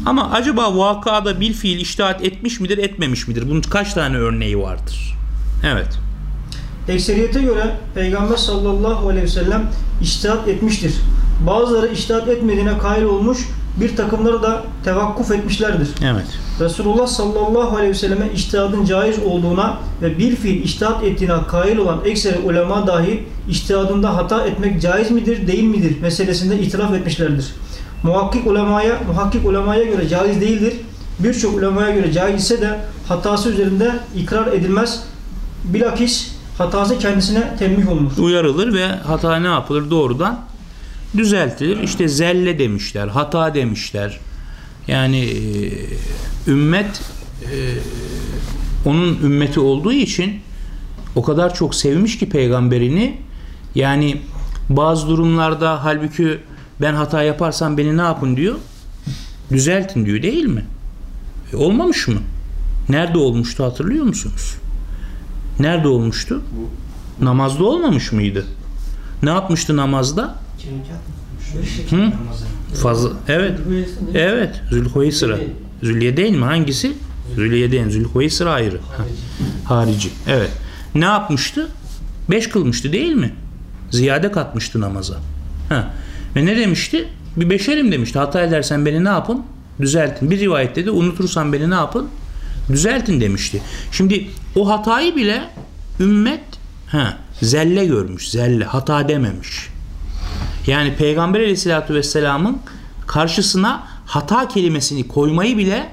Ama acaba vakada bir fiil iştahat etmiş midir, etmemiş midir? Bunun kaç tane örneği vardır? Evet. Ekseriyete göre Peygamber sallallahu aleyhi ve sellem iştihat etmiştir. Bazıları iştihat etmediğine kail olmuş, bir takımları da tevakkuf etmişlerdir. Evet. Resulullah sallallahu aleyhi ve selleme iştihadın caiz olduğuna ve bir fiil iştihat ettiğine kail olan ekseri ulema dahi iştihadında hata etmek caiz midir, değil midir meselesinde itiraf etmişlerdir. Muhakkik ulemaya, muhakkik ulemaya göre caiz değildir. Birçok ulemaya göre caiz ise de hatası üzerinde ikrar edilmez. Bilakis hatası kendisine tembih olunur. Uyarılır ve hata ne yapılır? Doğrudan düzeltilir. İşte zelle demişler, hata demişler. Yani e, ümmet e, onun ümmeti olduğu için o kadar çok sevmiş ki peygamberini yani bazı durumlarda halbuki ben hata yaparsam beni ne yapın diyor? Düzeltin diyor değil mi? E, olmamış mı? Nerede olmuştu hatırlıyor musunuz? Nerede olmuştu? Namazda olmamış mıydı? Ne yapmıştı namazda? Hı? Fazla. Evet. Evet. Zülkoyesra. Zülye değil mi? Hangisi? Zülye değil. Zülkoyesra ayrı. Ha. Harici. Evet. Ne yapmıştı? Beş kılmıştı değil mi? Ziyade katmıştı namaza. Ha. Ve ne demişti? Bir beşerim demişti. Hata edersen beni ne yapın? Düzeltin. Bir rivayette de unutursan beni ne yapın? Düzeltin demişti. Şimdi o hatayı bile ümmet ha, zelle görmüş. Zelle. Hata dememiş. Yani Peygamber aleyhissalatü vesselamın karşısına hata kelimesini koymayı bile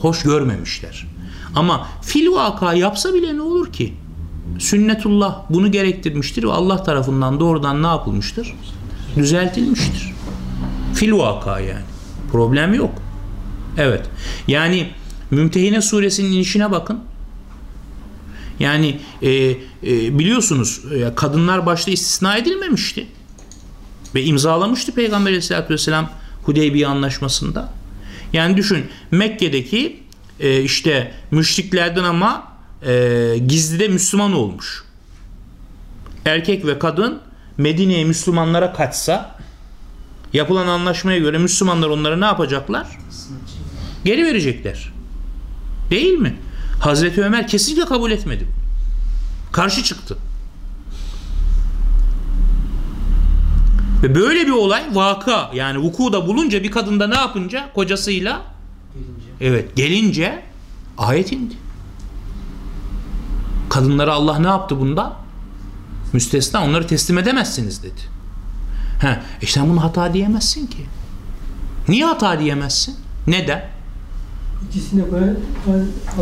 hoş görmemişler. Ama fil vaka yapsa bile ne olur ki? Sünnetullah bunu gerektirmiştir ve Allah tarafından doğrudan ne yapılmıştır? Düzeltilmiştir. Fil vaka yani. Problem yok. Evet. Yani Mümtehine suresinin inişine bakın. Yani e, e, biliyorsunuz e, kadınlar başta istisna edilmemişti. Ve imzalamıştı Peygamber aleyhissalatü vesselam Hudeybiye anlaşmasında. Yani düşün Mekke'deki e, işte müşriklerden ama e, gizlide Müslüman olmuş. Erkek ve kadın Medine'ye Müslümanlara kaçsa yapılan anlaşmaya göre Müslümanlar onları ne yapacaklar? Geri verecekler. Değil mi? Hazreti Ömer kesinlikle kabul etmedi. Karşı çıktı. Ve böyle bir olay vaka yani vuku da bulunca bir kadında ne yapınca kocasıyla Gelince. evet gelince ayet indi. Kadınlara Allah ne yaptı bunda? Müstesna onları teslim edemezsiniz dedi. Ha, e sen bunu hata diyemezsin ki. Niye hata diyemezsin? Neden? İkisine göre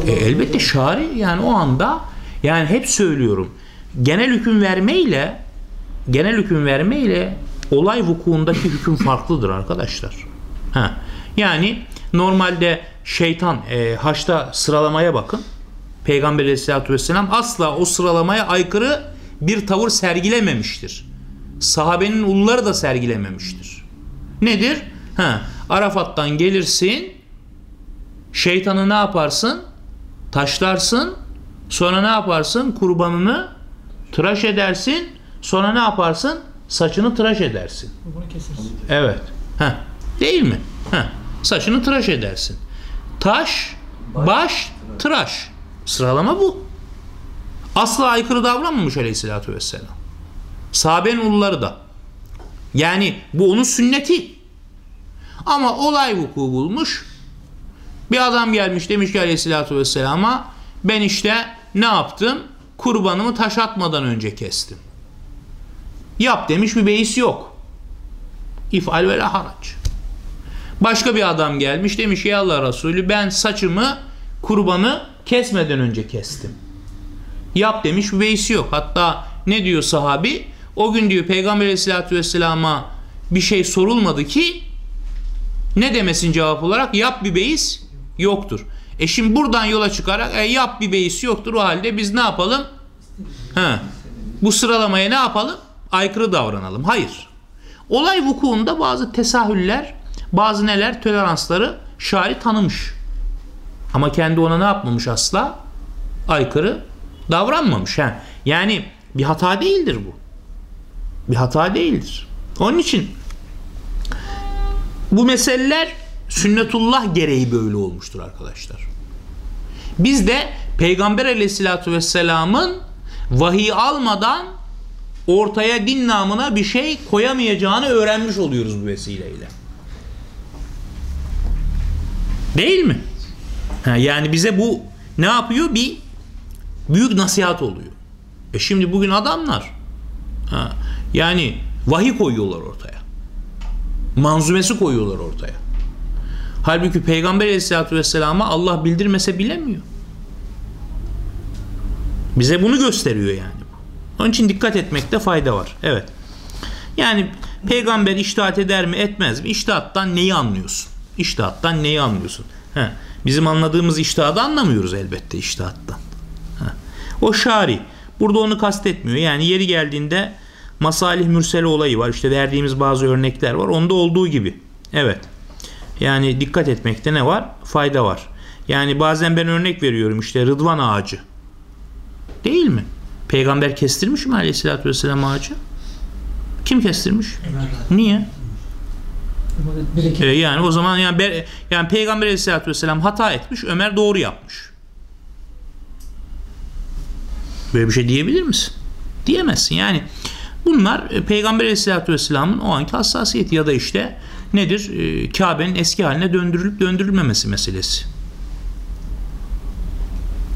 E, elbette şari yani o anda yani hep söylüyorum genel hüküm vermeyle genel hüküm vermeyle olay vukuundaki hüküm farklıdır arkadaşlar. Ha. Yani normalde şeytan e, haçta sıralamaya bakın. Peygamber aleyhissalatü vesselam asla o sıralamaya aykırı bir tavır sergilememiştir. Sahabenin ulları da sergilememiştir. Nedir? Ha, Arafat'tan gelirsin şeytanı ne yaparsın? Taşlarsın. Sonra ne yaparsın? Kurbanını tıraş edersin. Sonra ne yaparsın? Saçını tıraş edersin. Bunu keseriz. Evet. Heh. Değil mi? Heh. Saçını tıraş edersin. Taş, baş, tıraş. Sıralama bu. Asla aykırı davranmamış aleyhissalatü vesselam. Sahabenin ulları da. Yani bu onun sünneti. Ama olay vuku bulmuş. Bir adam gelmiş demiş ki aleyhissalatü vesselama ben işte ne yaptım? Kurbanımı taş atmadan önce kestim. Yap demiş bir beis yok. İfal ve la harac. Başka bir adam gelmiş demiş ya Allah Resulü ben saçımı kurbanı kesmeden önce kestim. Yap demiş bir beis yok. Hatta ne diyor sahabi? o gün diyor Peygamber aleyhissalatü vesselama bir şey sorulmadı ki ne demesin cevap olarak? Yap bir beis yoktur. E şimdi buradan yola çıkarak e, yap bir beis yoktur o halde biz ne yapalım? Ha. Bu sıralamaya ne yapalım? Aykırı davranalım. Hayır. Olay vukuunda bazı tesahüller, bazı neler toleransları şari tanımış. Ama kendi ona ne yapmamış asla? Aykırı davranmamış. Ha. Yani bir hata değildir bu. Bir hata değildir. Onun için bu meseleler sünnetullah gereği böyle olmuştur arkadaşlar. Biz de Peygamber aleyhissalatü vesselamın vahiy almadan ortaya din namına bir şey koyamayacağını öğrenmiş oluyoruz bu vesileyle. Değil mi? Ha, yani bize bu ne yapıyor? Bir büyük nasihat oluyor. E şimdi bugün adamlar ha, yani vahiy koyuyorlar ortaya. Manzumesi koyuyorlar ortaya. Halbuki Peygamber aleyhissalatü vesselama Allah bildirmese bilemiyor. Bize bunu gösteriyor yani. Onun için dikkat etmekte fayda var. Evet. Yani peygamber iştahat eder mi etmez mi? İştahattan neyi anlıyorsun? İştahattan neyi anlıyorsun? He. Bizim anladığımız iştahatı anlamıyoruz elbette iştahattan. He. O şari. Burada onu kastetmiyor. Yani yeri geldiğinde masalih mürsele olayı var. İşte verdiğimiz bazı örnekler var. Onda olduğu gibi. Evet. Yani dikkat etmekte ne var? Fayda var. Yani bazen ben örnek veriyorum işte Rıdvan ağacı. Değil mi? Peygamber kestirmiş mi aleyhissalatü vesselam ağacı? Kim kestirmiş? Niye? Ee, yani o zaman yani, yani Peygamber aleyhissalatü vesselam hata etmiş, Ömer doğru yapmış. Böyle bir şey diyebilir misin? Diyemezsin. Yani bunlar e, Peygamber aleyhissalatü vesselamın o anki hassasiyeti ya da işte nedir? E, Kabe'nin eski haline döndürülüp döndürülmemesi meselesi.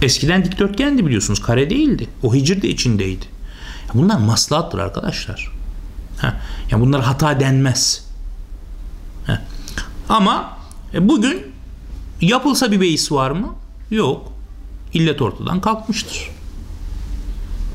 Eskiden dikdörtgendi biliyorsunuz. Kare değildi. O hicr de içindeydi. Bunlar maslahattır arkadaşlar. Ha. Yani bunlar hata denmez. Ha. Ama e, bugün yapılsa bir beis var mı? Yok. İllet ortadan kalkmıştır.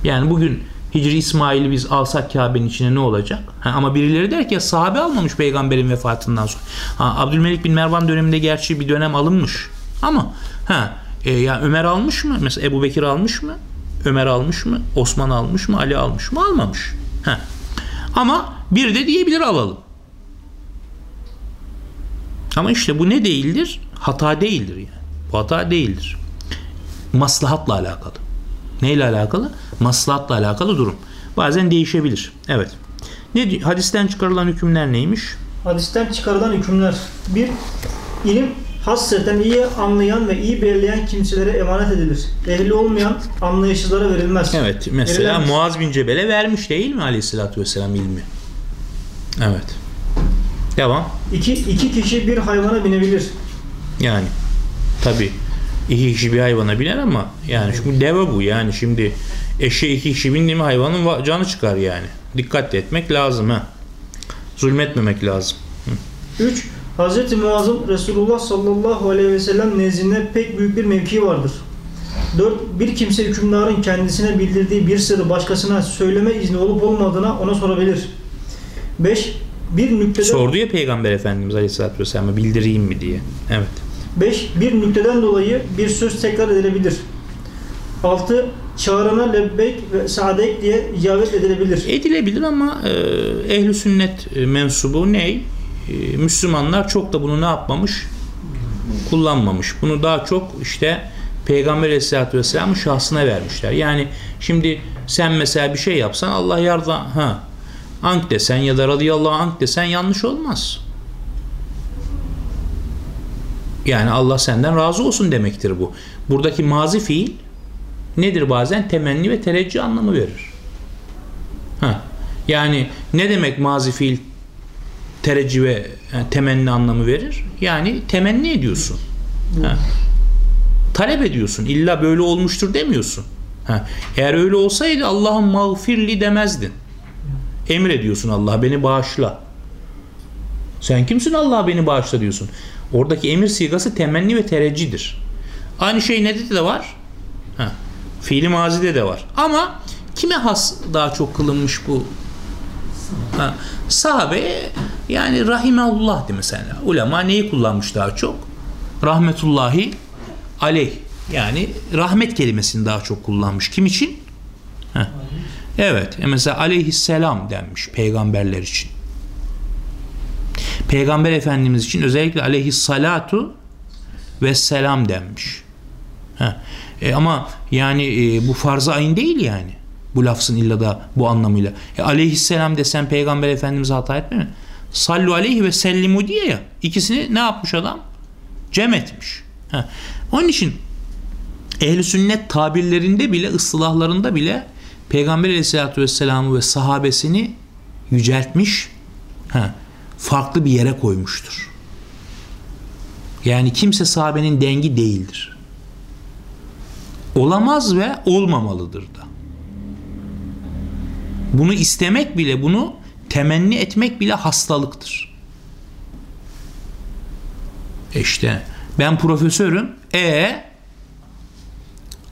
Yani bugün Hicri İsmail'i biz alsak Kabe'nin içine ne olacak? Ha, ama birileri der ki sahabe almamış peygamberin vefatından sonra. Ha, Abdülmelik bin Mervan döneminde gerçi bir dönem alınmış. Ama ha, e, yani Ömer almış mı? Mesela Ebu Bekir almış mı? Ömer almış mı? Osman almış mı? Ali almış mı? Almamış. Ha. Ama bir de diyebilir alalım. Ama işte bu ne değildir? Hata değildir yani. Bu hata değildir. Maslahatla alakalı. Neyle alakalı? Maslahatla alakalı durum. Bazen değişebilir. Evet. Ne hadisten çıkarılan hükümler neymiş? Hadisten çıkarılan hükümler. Bir, ilim hasreten iyi anlayan ve iyi belirleyen kimselere emanet edilir. Ehli olmayan anlayışsızlara verilmez. Evet. Mesela Verilemez. Muaz bin Cebel'e vermiş değil mi aleyhissalatü vesselam ilmi? Evet. Devam. İki, iki kişi bir hayvana binebilir. Yani tabi iki kişi bir hayvana biner ama yani şimdi deve bu yani şimdi eşeğe iki kişi bindi mi hayvanın va- canı çıkar yani. Dikkat etmek lazım ha. Zulmetmemek lazım. 3. Hz. Muaz'ın Resulullah sallallahu aleyhi ve sellem nezdinde pek büyük bir mevkii vardır. 4. Bir kimse hükümdarın kendisine bildirdiği bir sırrı başkasına söyleme izni olup olmadığına ona sorabilir. 5. Bir nükteden, Sordu ya Peygamber Efendimiz Aleyhisselatü Vesselam'a bildireyim mi diye. Evet. 5. Bir nükteden dolayı bir söz tekrar edilebilir. 6. Çağrına lebbeyk ve saadek diye icabet edilebilir. Edilebilir ama e, ehli sünnet e, mensubu ne? E, Müslümanlar çok da bunu ne yapmamış? Kullanmamış. Bunu daha çok işte Peygamber Aleyhisselatü Vesselam'ın şahsına vermişler. Yani şimdi sen mesela bir şey yapsan Allah yardım ha ank desen ya da radıyallahu ank desen yanlış olmaz. Yani Allah senden razı olsun demektir bu. Buradaki mazi fiil nedir bazen? Temenni ve tereccüh anlamı verir. Ha. Yani ne demek mazi fiil tereccüh ve yani temenni anlamı verir? Yani temenni ediyorsun. Ha. Talep ediyorsun. İlla böyle olmuştur demiyorsun. Ha. Eğer öyle olsaydı Allah'ın mağfirli demezdin. Emrediyorsun Allah beni bağışla. Sen kimsin Allah beni bağışla diyorsun. Oradaki emir sigası temenni ve tereccühdir. Aynı şey ne de var? Ha. Fiili mazide de var. Ama kime has daha çok kılınmış bu Ha, sahabe yani rahimeullah de mesela. Ulema neyi kullanmış daha çok? Rahmetullahi aleyh. Yani rahmet kelimesini daha çok kullanmış. Kim için? Heh. Evet. E mesela aleyhisselam denmiş peygamberler için. Peygamber Efendimiz için özellikle aleyhissalatu ve selam denmiş. Heh. E ama yani e, bu farz-ı ayın değil yani. Bu lafzın illa da bu anlamıyla. E, aleyhisselam desen peygamber efendimize hata etme mi? Sallu aleyhi ve sellimu diye ya. İkisini ne yapmış adam? Cem etmiş. Heh. Onun için ehli sünnet tabirlerinde bile ıslahlarında bile peygamber aleyhissalatü vesselam'ı ve sahabesini yüceltmiş. Heh. Farklı bir yere koymuştur. Yani kimse sahabenin dengi değildir. Olamaz ve olmamalıdır da. Bunu istemek bile, bunu temenni etmek bile hastalıktır. E İşte ben profesörüm. E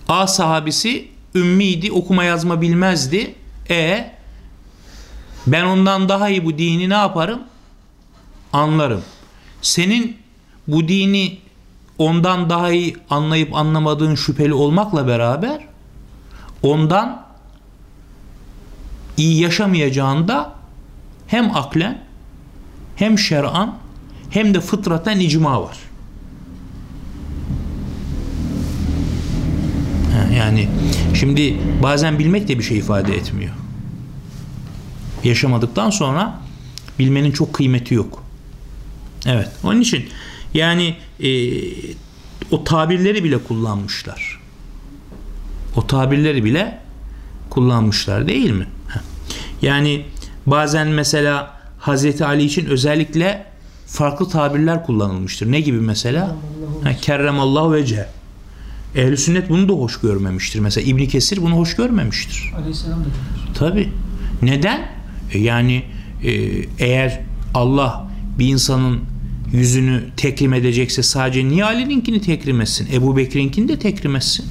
A sahabisi ümmiydi, okuma yazma bilmezdi. E ben ondan daha iyi bu dini ne yaparım? Anlarım. Senin bu dini ondan daha iyi anlayıp anlamadığın şüpheli olmakla beraber ondan iyi yaşamayacağında hem aklen hem şer'an hem de fıtraten icma var. Yani şimdi bazen bilmek de bir şey ifade etmiyor. Yaşamadıktan sonra bilmenin çok kıymeti yok. Evet. Onun için yani e, o tabirleri bile kullanmışlar. O tabirleri bile kullanmışlar değil mi? Yani bazen mesela Hazreti Ali için özellikle farklı tabirler kullanılmıştır. Ne gibi mesela? Kerremallahu vece. Ehl-i sünnet bunu da hoş görmemiştir. Mesela İbn Kesir bunu hoş görmemiştir. Aleyhisselam da diyor. Tabi. Neden? E, Yani e, eğer Allah bir insanın yüzünü tekrim edecekse sadece niye Ali'ninkini tekrim etsin? Ebu Bekir'inkini de tekrim etsin.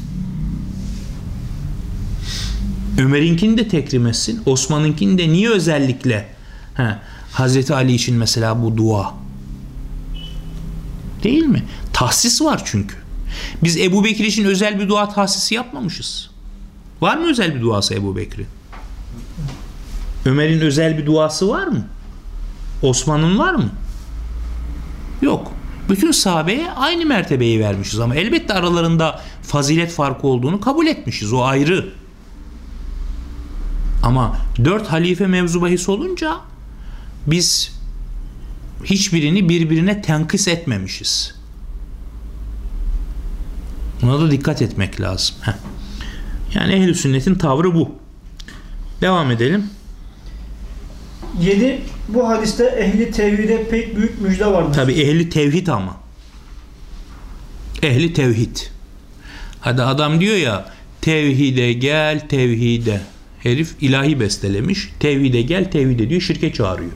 Ömer'inkini de tekrim etsin. Osman'ınkini de niye özellikle he, Hazreti Ali için mesela bu dua? Değil mi? Tahsis var çünkü. Biz Ebu Bekir için özel bir dua tahsisi yapmamışız. Var mı özel bir duası Ebu Bekir'in? Ömer'in özel bir duası var mı? Osman'ın var mı? Yok. Bütün sahabeye aynı mertebeyi vermişiz ama elbette aralarında fazilet farkı olduğunu kabul etmişiz. O ayrı. Ama dört halife mevzu bahis olunca biz hiçbirini birbirine tenkis etmemişiz. Buna da dikkat etmek lazım. Heh. Yani ehl sünnetin tavrı bu. Devam edelim. 7. Bu hadiste ehli tevhide pek büyük müjde vardır. Tabi ehli tevhid ama. Ehli tevhid. Hadi adam diyor ya tevhide gel tevhide. Herif ilahi bestelemiş. Tevhide gel tevhide diyor şirke çağırıyor.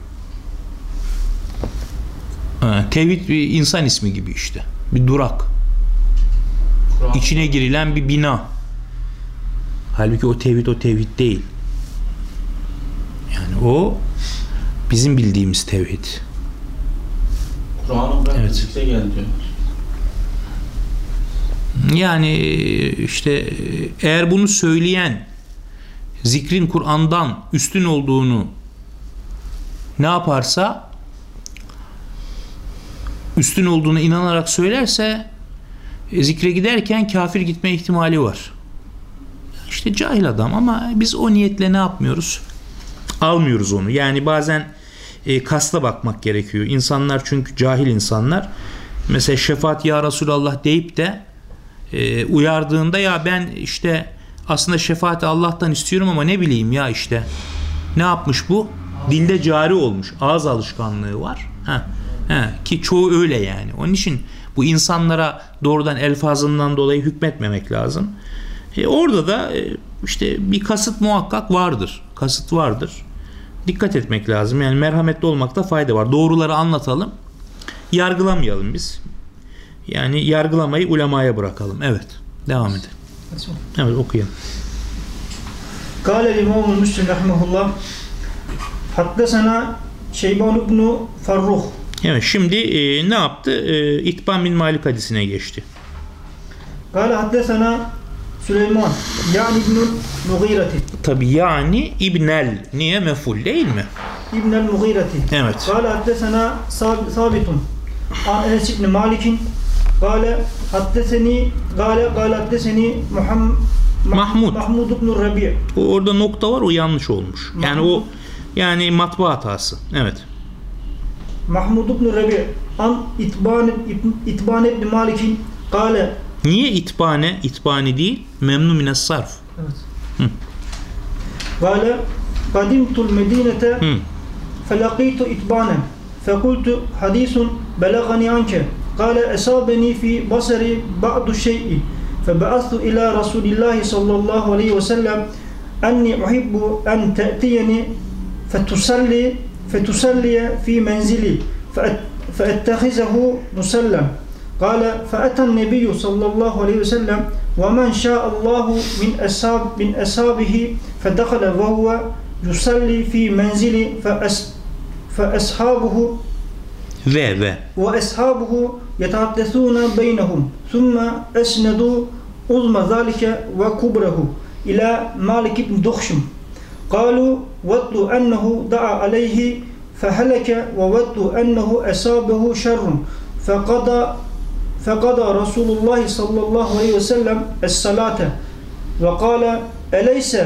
Ha, tevhid bir insan ismi gibi işte. Bir durak. İçine girilen bir bina. Halbuki o tevhid o tevhid değil. Yani o bizim bildiğimiz tevhid. Kur'an'ı bırak Evet. zikre gel diyor. Yani işte eğer bunu söyleyen zikrin Kur'an'dan üstün olduğunu ne yaparsa üstün olduğuna inanarak söylerse e, zikre giderken kafir gitme ihtimali var. İşte cahil adam ama biz o niyetle ne yapmıyoruz? Almıyoruz onu. Yani bazen e, kasla bakmak gerekiyor. İnsanlar çünkü cahil insanlar. Mesela şefaat ya Resulallah deyip de e, uyardığında ya ben işte aslında şefaati Allah'tan istiyorum ama ne bileyim ya işte ne yapmış bu? Dilde cari olmuş. Ağız alışkanlığı var. Ha. Ha. Ki çoğu öyle yani. Onun için bu insanlara doğrudan elfazından dolayı hükmetmemek lazım. E, orada da e, işte bir kasıt muhakkak vardır. Kasıt vardır. Dikkat etmek lazım. Yani merhametli olmakta fayda var. Doğruları anlatalım. Yargılamayalım biz. Yani yargılamayı ulemaya bırakalım. Evet. Devam edelim. Evet okuyalım. Kâle İmam-ı Müslim rahimahullah Haddesena Şeyban ibn Farruh. Evet şimdi e, ne yaptı? E, İtban bin Malik hadisine geçti. Kale haddesena Süleyman yani ibn Mughireti. Tabi yani İbnel niye meful değil mi? İbn el Mughireti. Evet. Kale haddesena Sab- Sabitun. An Enes ibn Malik'in. Kale haddeseni Kale kale haddeseni Muhammed Mahmud. Mahmud ibn Rabi. O orada nokta var o yanlış olmuş. Mahmud. Yani o yani matbaa hatası. Evet. Mahmud ibn Rabi an itban itban ibn Malik'in kale Niye itbane? İtbani değil. Memnun mines sarf. Evet. Hı. Kale kadimtul medinete felakitu itbane fekultu hadisun belagani anke قال أصابني في بصري بعض الشيء فبعثت إلى رسول الله صلى الله عليه وسلم أني أحب أن تأتيني فتصلي فتصلي في منزلي فأت- فأتخذه مسلم. قال فأتى النبي صلى الله عليه وسلم ومن شاء الله من أصحاب من أصحابه فدخل وهو يصلي في منزل فأس فأصحابه Ve ve. وأصحابه يتحدثون بينهم ثم أسندوا عظم ذلك وكبره إلى مالك بن دخشم قالوا ودوا أنه دعا عليه فهلك وودوا أنه أصابه شر فقضى فقضى رسول الله صلى الله عليه وسلم الصلاة وقال أليس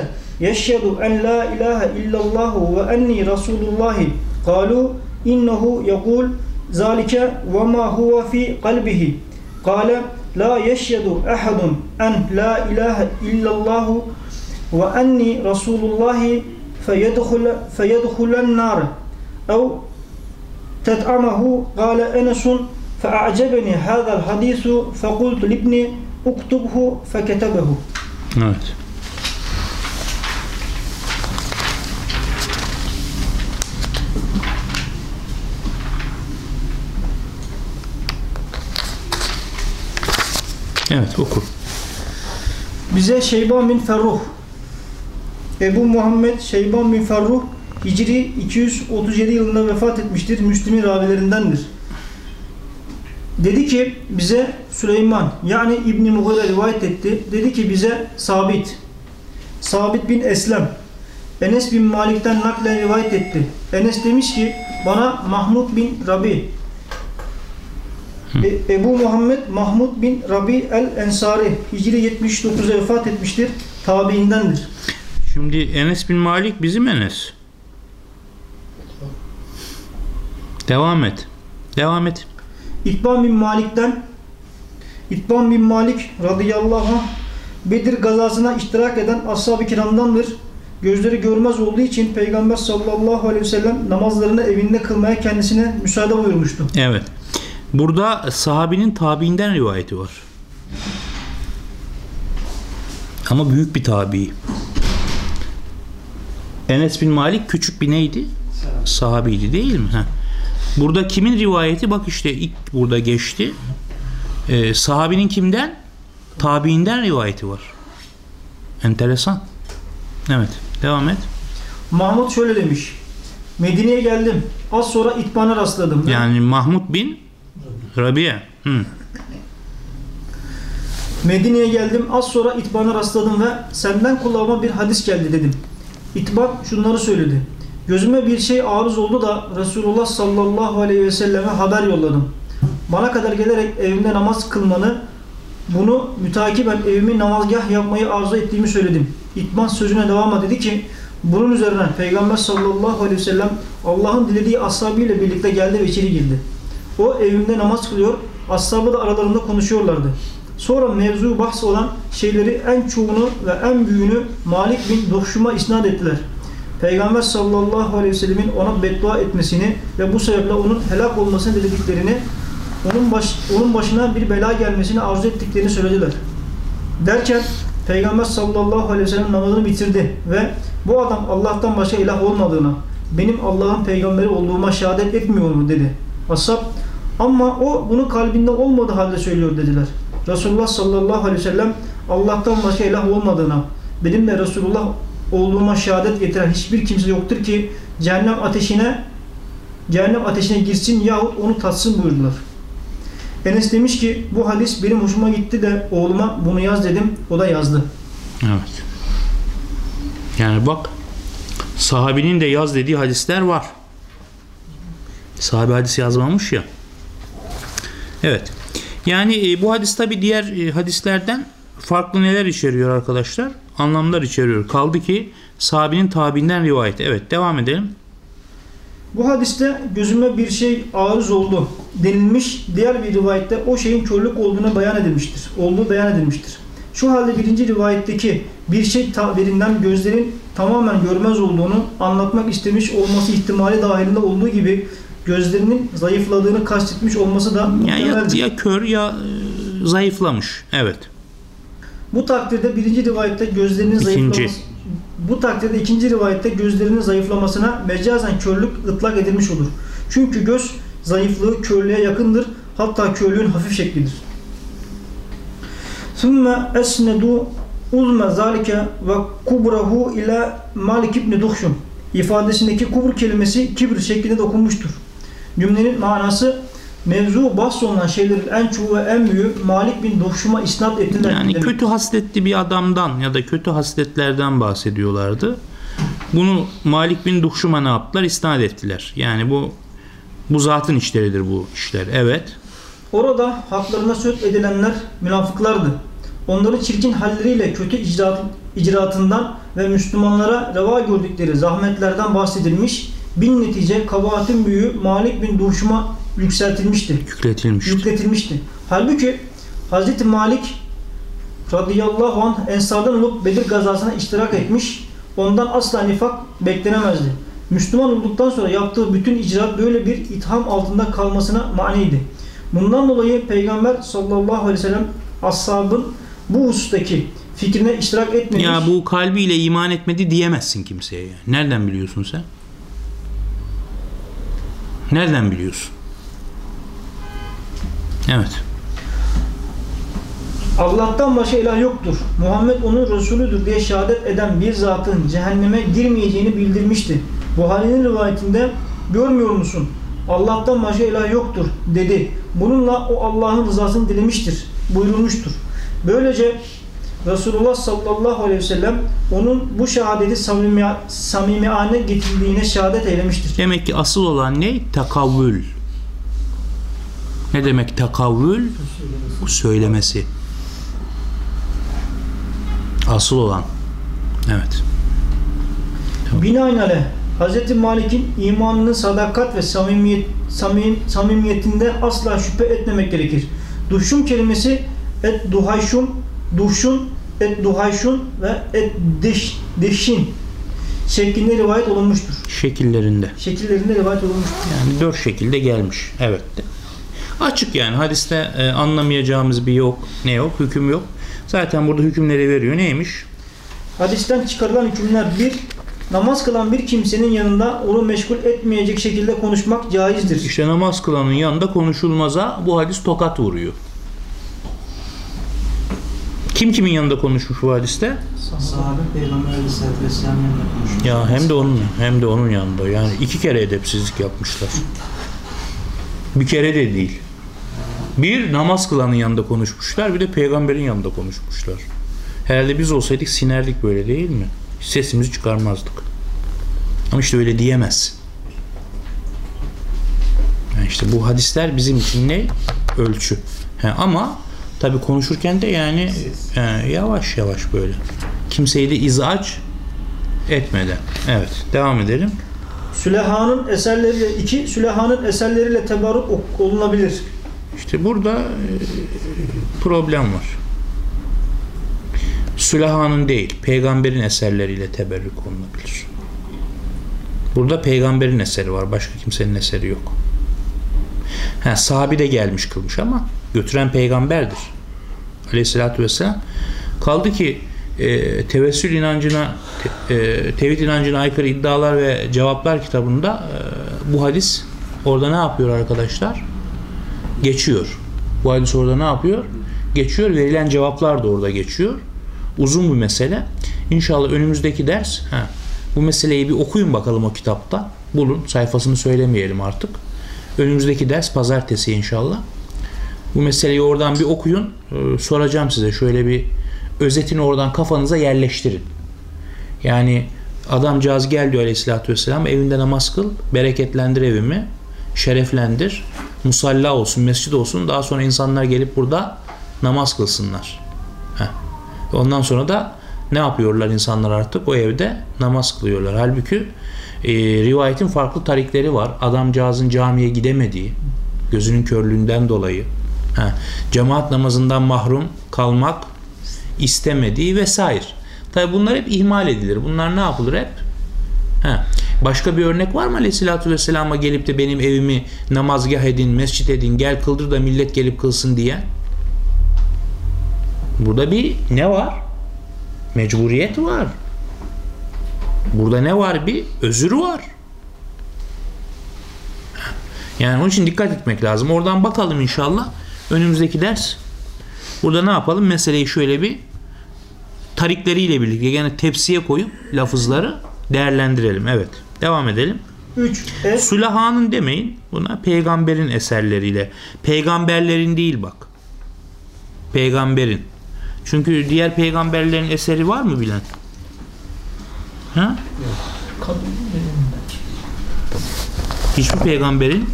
يشهد أن لا إله إلا الله وأني رسول الله قالوا إنه يقول ذلك وما هو في قلبه. قال لا يشهد أحد أن لا إله إلا الله وأني رسول الله فيدخل فيدخل النار. أو تدعمه قال أنس فأعجبني هذا الحديث فقلت لابني اكتبه فكتبه. Evet. Evet oku. Bize Şeyban bin Ferruh Ebu Muhammed Şeyban bin Ferruh Hicri 237 yılında vefat etmiştir. Müslümin ravilerindendir. Dedi ki bize Süleyman yani İbni Mughire rivayet etti. Dedi ki bize Sabit Sabit bin Eslem Enes bin Malik'ten naklen rivayet etti. Enes demiş ki bana Mahmud bin Rabi e- Ebu Muhammed Mahmud bin Rabi el-Ensari Hicri 79'a vefat etmiştir. Tabiindendir. Şimdi Enes bin Malik bizim Enes. Devam et. Devam et. İtban bin Malik'ten İtban bin Malik radıyallahu anh Bedir gazasına iştirak eden ashab-ı kiramdandır. Gözleri görmez olduğu için Peygamber sallallahu aleyhi ve sellem namazlarını evinde kılmaya kendisine müsaade buyurmuştu. Evet. Burada sahabinin tabiinden rivayeti var. Ama büyük bir tabi. Enes bin Malik küçük bir neydi? Sahabiydi değil mi? Heh. Burada kimin rivayeti? Bak işte ilk burada geçti. Ee, sahabinin kimden? Tabiinden rivayeti var. Enteresan. Evet. Devam et. Mahmud şöyle demiş. Medine'ye geldim. Az sonra İtban'a rastladım. Yani Mahmud bin Rabia. Hı. Medine'ye geldim. Az sonra İtban'a rastladım ve senden kulağıma bir hadis geldi dedim. İtban şunları söyledi. Gözüme bir şey arız oldu da Resulullah sallallahu aleyhi ve selleme haber yolladım. Bana kadar gelerek evimde namaz kılmanı, bunu mütakiben evimi namazgah yapmayı arzu ettiğimi söyledim. İtban sözüne devam dedi ki, bunun üzerine Peygamber sallallahu aleyhi ve sellem Allah'ın dilediği ashabıyla birlikte geldi ve içeri girdi. O evimde namaz kılıyor, ashabı da aralarında konuşuyorlardı. Sonra mevzu bahs olan şeyleri en çoğunu ve en büyüğünü Malik bin Duhşum'a isnat ettiler. Peygamber sallallahu aleyhi ve sellemin ona beddua etmesini ve bu sebeple onun helak olmasını dilediklerini, onun, baş, onun başına bir bela gelmesini arzu ettiklerini söylediler. Derken Peygamber sallallahu aleyhi ve sellem namazını bitirdi ve bu adam Allah'tan başka ilah olmadığına, benim Allah'ın peygamberi olduğuma şehadet etmiyor mu dedi. Ashab ama o bunu kalbinde olmadığı halde söylüyor dediler. Resulullah sallallahu aleyhi ve sellem Allah'tan başka ilah olmadığına, benimle Resulullah olduğuma şehadet getiren hiçbir kimse yoktur ki cehennem ateşine cehennem ateşine girsin yahut onu tatsın buyurdular. Enes demiş ki bu hadis benim hoşuma gitti de oğluma bunu yaz dedim. O da yazdı. Evet. Yani bak sahabinin de yaz dediği hadisler var. Sahabe hadis yazmamış ya. Evet. Yani e, bu hadis tabi diğer e, hadislerden farklı neler içeriyor arkadaşlar? Anlamlar içeriyor. Kaldı ki sahabenin tabiinden rivayet. Evet devam edelim. Bu hadiste gözüme bir şey arız oldu denilmiş. Diğer bir rivayette o şeyin körlük olduğuna beyan edilmiştir. Olduğu beyan edilmiştir. Şu halde birinci rivayetteki bir şey tabirinden gözlerin tamamen görmez olduğunu anlatmak istemiş olması ihtimali dahilinde olduğu gibi gözlerinin zayıfladığını kastetmiş olması da ya, muhtemeldir. ya kör ya e, zayıflamış. Evet. Bu takdirde birinci rivayette gözlerinin İkinci. zayıflaması bu takdirde ikinci rivayette gözlerinin zayıflamasına mecazen körlük ıtlak edilmiş olur. Çünkü göz zayıflığı körlüğe yakındır. Hatta körlüğün hafif şeklidir. Sümme esnedu uzme zalike ve kubrahu ile Malik ibn Duhşum ifadesindeki kubur kelimesi kibir şeklinde dokunmuştur. Cümlenin manası mevzu bahsolunan şeylerin en çoğu ve en büyüğü Malik bin Duhşum'a isnat ettiler. Yani demek. kötü hasletli bir adamdan ya da kötü hasletlerden bahsediyorlardı. Bunu Malik bin Duhşum'a ne yaptılar? İsnat ettiler. Yani bu bu zatın işleridir bu işler. Evet. Orada haklarına söz edilenler münafıklardı. Onların çirkin halleriyle kötü icraat, icraatından ve Müslümanlara reva gördükleri zahmetlerden bahsedilmiş. Bin netice kabahatin büyüğü Malik bin Duşum'a yükseltilmişti. Yükletilmiş. Yükletilmişti. Halbuki Hz. Malik radıyallahu anh ensardan olup Bedir gazasına iştirak etmiş. Ondan asla nifak beklenemezdi. Müslüman olduktan sonra yaptığı bütün icraat böyle bir itham altında kalmasına maniydi. Bundan dolayı Peygamber sallallahu aleyhi ve sellem ashabın bu husustaki fikrine iştirak etmemiş. Ya bu kalbiyle iman etmedi diyemezsin kimseye. Nereden biliyorsun sen? Nereden biliyorsun? Evet. Allah'tan başka ilah yoktur. Muhammed onun Resulüdür diye şehadet eden bir zatın cehenneme girmeyeceğini bildirmişti. Buhari'nin rivayetinde görmüyor musun? Allah'tan başka ilah yoktur dedi. Bununla o Allah'ın rızasını dilemiştir. Buyurulmuştur. Böylece Resulullah sallallahu aleyhi ve sellem onun bu şehadeti samimi, samimiane getirdiğine şehadet eylemiştir. Demek ki asıl olan ne? Takavvül. Ne demek takavvül? Bu söylemesi. Asıl olan. Evet. Binaenaleyh Hz. Malik'in imanının sadakat ve samimiyet, samim, samimiyetinde asla şüphe etmemek gerekir. Duşum kelimesi et duhayşun, duşun, et duhayşun ve et deş, deşin şeklinde rivayet olunmuştur. Şekillerinde. Şekillerinde rivayet olunmuştur. Yani dört şekilde gelmiş. Evet. Açık yani hadiste e, anlamayacağımız bir yok. Ne yok? Hüküm yok. Zaten burada hükümleri veriyor. Neymiş? Hadisten çıkarılan hükümler bir, namaz kılan bir kimsenin yanında onu meşgul etmeyecek şekilde konuşmak caizdir. İşte namaz kılanın yanında konuşulmaza bu hadis tokat vuruyor. Kim kimin yanında konuşmuş bu hadiste? Sahabe Peygamber Aleyhisselatü Vesselam yanında konuşuyor. Ya hem de onun hem de onun yanında. Yani iki kere edepsizlik yapmışlar. Bir kere de değil. Bir namaz kılanın yanında konuşmuşlar, bir de peygamberin yanında konuşmuşlar. Herhalde biz olsaydık sinerdik böyle değil mi? Sesimizi çıkarmazdık. Ama işte öyle diyemezsin. Yani işte bu hadisler bizim için ne? Ölçü. He, ama tabi konuşurken de yani he, yavaş yavaş böyle. Kimseyi de izaç etmeden. Evet. Devam edelim. Süleyhan'ın eserleriyle iki Süleyhan'ın eserleriyle tebarruk olunabilir. İşte burada e, problem var. Süleyhan'ın değil, peygamberin eserleriyle teberrük olunabilir. Burada peygamberin eseri var. Başka kimsenin eseri yok. Ha, sahabi de gelmiş kılmış ama götüren peygamberdir. Aleyhissalatü vesselam. Kaldı ki e, tevessül inancına e, tevhid inancına aykırı iddialar ve cevaplar kitabında e, bu hadis orada ne yapıyor arkadaşlar? Geçiyor. Bu hadis orada ne yapıyor? Geçiyor. Verilen cevaplar da orada geçiyor. Uzun bir mesele. İnşallah önümüzdeki ders ha, bu meseleyi bir okuyun bakalım o kitapta. Bulun. Sayfasını söylemeyelim artık. Önümüzdeki ders pazartesi inşallah. Bu meseleyi oradan bir okuyun. Ee, soracağım size şöyle bir özetini oradan kafanıza yerleştirin. Yani adamcağız gel diyor aleyhissalatü vesselam evinde namaz kıl, bereketlendir evimi, şereflendir, musalla olsun, mescid olsun. Daha sonra insanlar gelip burada namaz kılsınlar. Heh. Ondan sonra da ne yapıyorlar insanlar artık? O evde namaz kılıyorlar. Halbuki e, rivayetin farklı tarikleri var. Adamcağızın camiye gidemediği, gözünün körlüğünden dolayı, heh, cemaat namazından mahrum kalmak istemediği vesaire. Tabi bunlar hep ihmal edilir. Bunlar ne yapılır hep? Ha. Başka bir örnek var mı Aleyhisselatü Vesselam'a gelip de benim evimi namazgah edin, mescit edin, gel kıldır da millet gelip kılsın diye? Burada bir ne var? Mecburiyet var. Burada ne var? Bir özür var. Yani onun için dikkat etmek lazım. Oradan bakalım inşallah. Önümüzdeki ders. Burada ne yapalım? Meseleyi şöyle bir tarikleriyle birlikte yani tepsiye koyup lafızları değerlendirelim. Evet. Devam edelim. 3. Es Sulahanın demeyin. Buna peygamberin eserleriyle. Peygamberlerin değil bak. Peygamberin. Çünkü diğer peygamberlerin eseri var mı bilen? Ha? Hiçbir peygamberin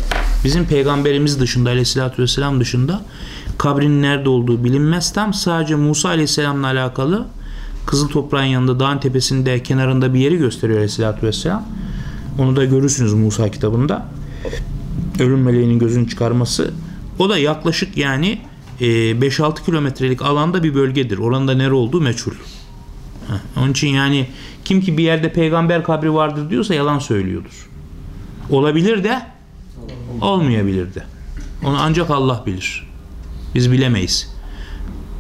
bizim peygamberimiz dışında aleyhissalatü vesselam dışında kabrinin nerede olduğu bilinmez. Tam sadece Musa aleyhisselamla alakalı Kızıl toprağın yanında dağın tepesinde kenarında bir yeri gösteriyor aleyhissalatü vesselam. Onu da görürsünüz Musa kitabında. Ölüm meleğinin gözünü çıkarması. O da yaklaşık yani e, 5-6 kilometrelik alanda bir bölgedir. Oranın da nere olduğu meçhul. Onun için yani kim ki bir yerde peygamber kabri vardır diyorsa yalan söylüyordur. Olabilir de olmayabilir de. Onu ancak Allah bilir. Biz bilemeyiz.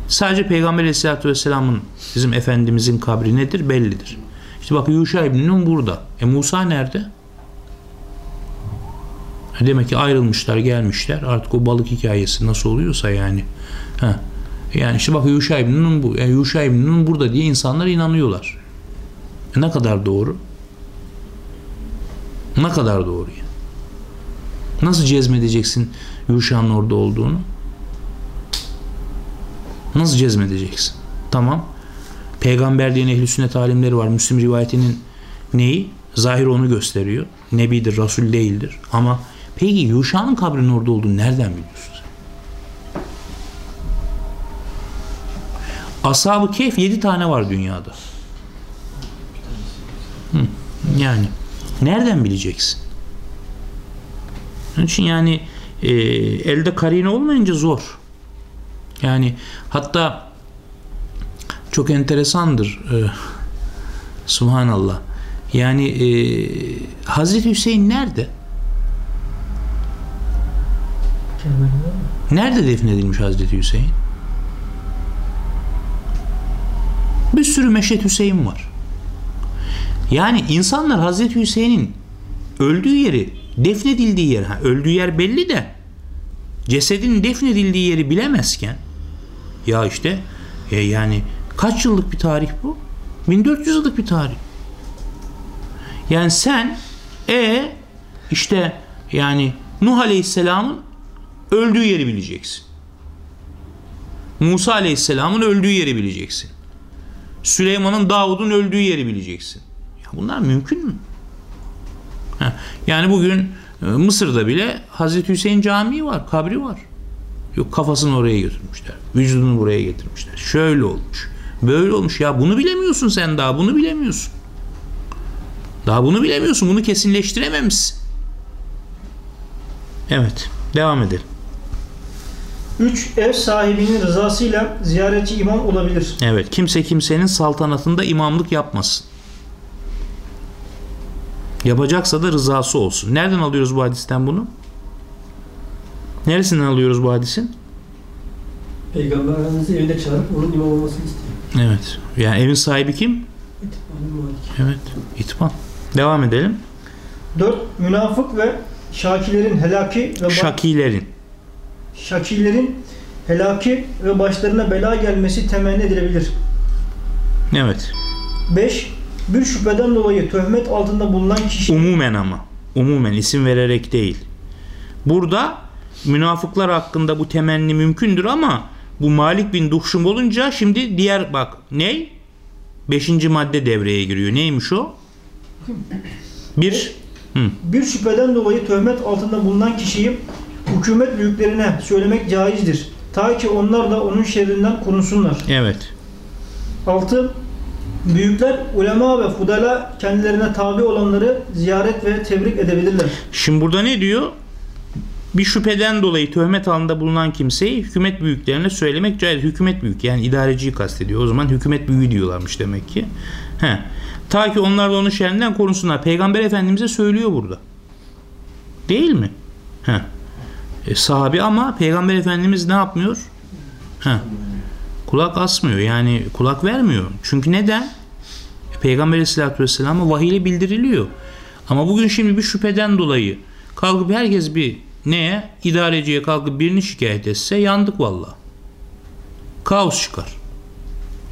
Sadece Peygamber Aleyhisselatü Vesselam'ın bizim Efendimizin kabri nedir bellidir. İşte bak Yuşa Nun burada. E Musa nerede? E Demek ki ayrılmışlar gelmişler. Artık o balık hikayesi nasıl oluyorsa yani. Ha. Yani işte bak Yuşa Nun bu. Yani Yuşa İbni Nun burada diye insanlar inanıyorlar. E ne kadar doğru? Ne kadar doğru yani? Nasıl cezmedeceksin Yuşa'nın orada olduğunu? Nasıl cezmedeceksin? Tamam. Peygamber diyen ehl sünnet alimleri var. Müslim rivayetinin neyi? Zahir onu gösteriyor. Nebidir, Resul değildir. Ama peki Yuşa'nın kabrinin orada olduğunu nereden biliyorsun sen? Ashab-ı Kehf 7 tane var dünyada. Hı, yani nereden bileceksin? Onun için yani e, elde karine olmayınca zor. Yani hatta çok enteresandır. E, Subhanallah. Yani e, Hazreti Hüseyin nerede? Nerede defnedilmiş Hazreti Hüseyin? Bir sürü Meşet Hüseyin var. Yani insanlar Hazreti Hüseyin'in öldüğü yeri, defnedildiği yer, ha, öldüğü yer belli de cesedin defnedildiği yeri bilemezken ya işte e, yani kaç yıllık bir tarih bu? 1400 yıllık bir tarih. Yani sen e işte yani Nuh Aleyhisselam'ın öldüğü yeri bileceksin. Musa Aleyhisselam'ın öldüğü yeri bileceksin. Süleyman'ın Davud'un öldüğü yeri bileceksin. Ya bunlar mümkün mü? Yani bugün e, Mısır'da bile Hazreti Hüseyin Camii var, kabri var. Yok kafasını oraya götürmüşler. Vücudunu buraya getirmişler. Şöyle olmuş. Böyle olmuş. Ya bunu bilemiyorsun sen daha. Bunu bilemiyorsun. Daha bunu bilemiyorsun. Bunu kesinleştirememişsin. Evet. Devam edelim. 3. Ev sahibinin rızasıyla ziyaretçi imam olabilir. Evet. Kimse kimsenin saltanatında imamlık yapmasın. Yapacaksa da rızası olsun. Nereden alıyoruz bu hadisten bunu? Neresinden alıyoruz bu hadisin? Peygamber Efendimiz'i evine çağırıp onun imam olmasını istiyor. Evet. Yani evin sahibi kim? İtibari Malik. Evet. İtman. Devam edelim. 4. Münafık ve şakilerin helaki ve Şakilerin. şakilerin helaki ve başlarına bela gelmesi temenni edilebilir. Evet. 5. Bir şüpheden dolayı töhmet altında bulunan kişi Umumen ama. Umumen isim vererek değil. Burada münafıklar hakkında bu temenni mümkündür ama bu Malik bin Duhşum olunca şimdi diğer bak ne? Beşinci madde devreye giriyor. Neymiş o? Bir. Hı. bir şüpheden dolayı töhmet altında bulunan kişiyi hükümet büyüklerine söylemek caizdir. Ta ki onlar da onun şerrinden korunsunlar. Evet. 6. Büyükler, ulema ve fudala kendilerine tabi olanları ziyaret ve tebrik edebilirler. Şimdi burada ne diyor? Bir şüpheden dolayı töhmet altında bulunan kimseyi hükümet büyüklerine söylemek caiz. Hükümet büyük yani idareciyi kastediyor. O zaman hükümet büyüğü diyorlarmış demek ki. He. Ta ki onlar da onun şerrinden korunsunlar. Peygamber Efendimiz'e söylüyor burada. Değil mi? He. E, sahabi ama Peygamber Efendimiz ne yapmıyor? He. Kulak asmıyor. Yani kulak vermiyor. Çünkü neden? E, Peygamber Aleyhisselatü Vesselam'a vahiy ile bildiriliyor. Ama bugün şimdi bir şüpheden dolayı kalkıp herkes bir neye? idareciye kalkıp birini şikayet etse yandık valla. Kaos çıkar.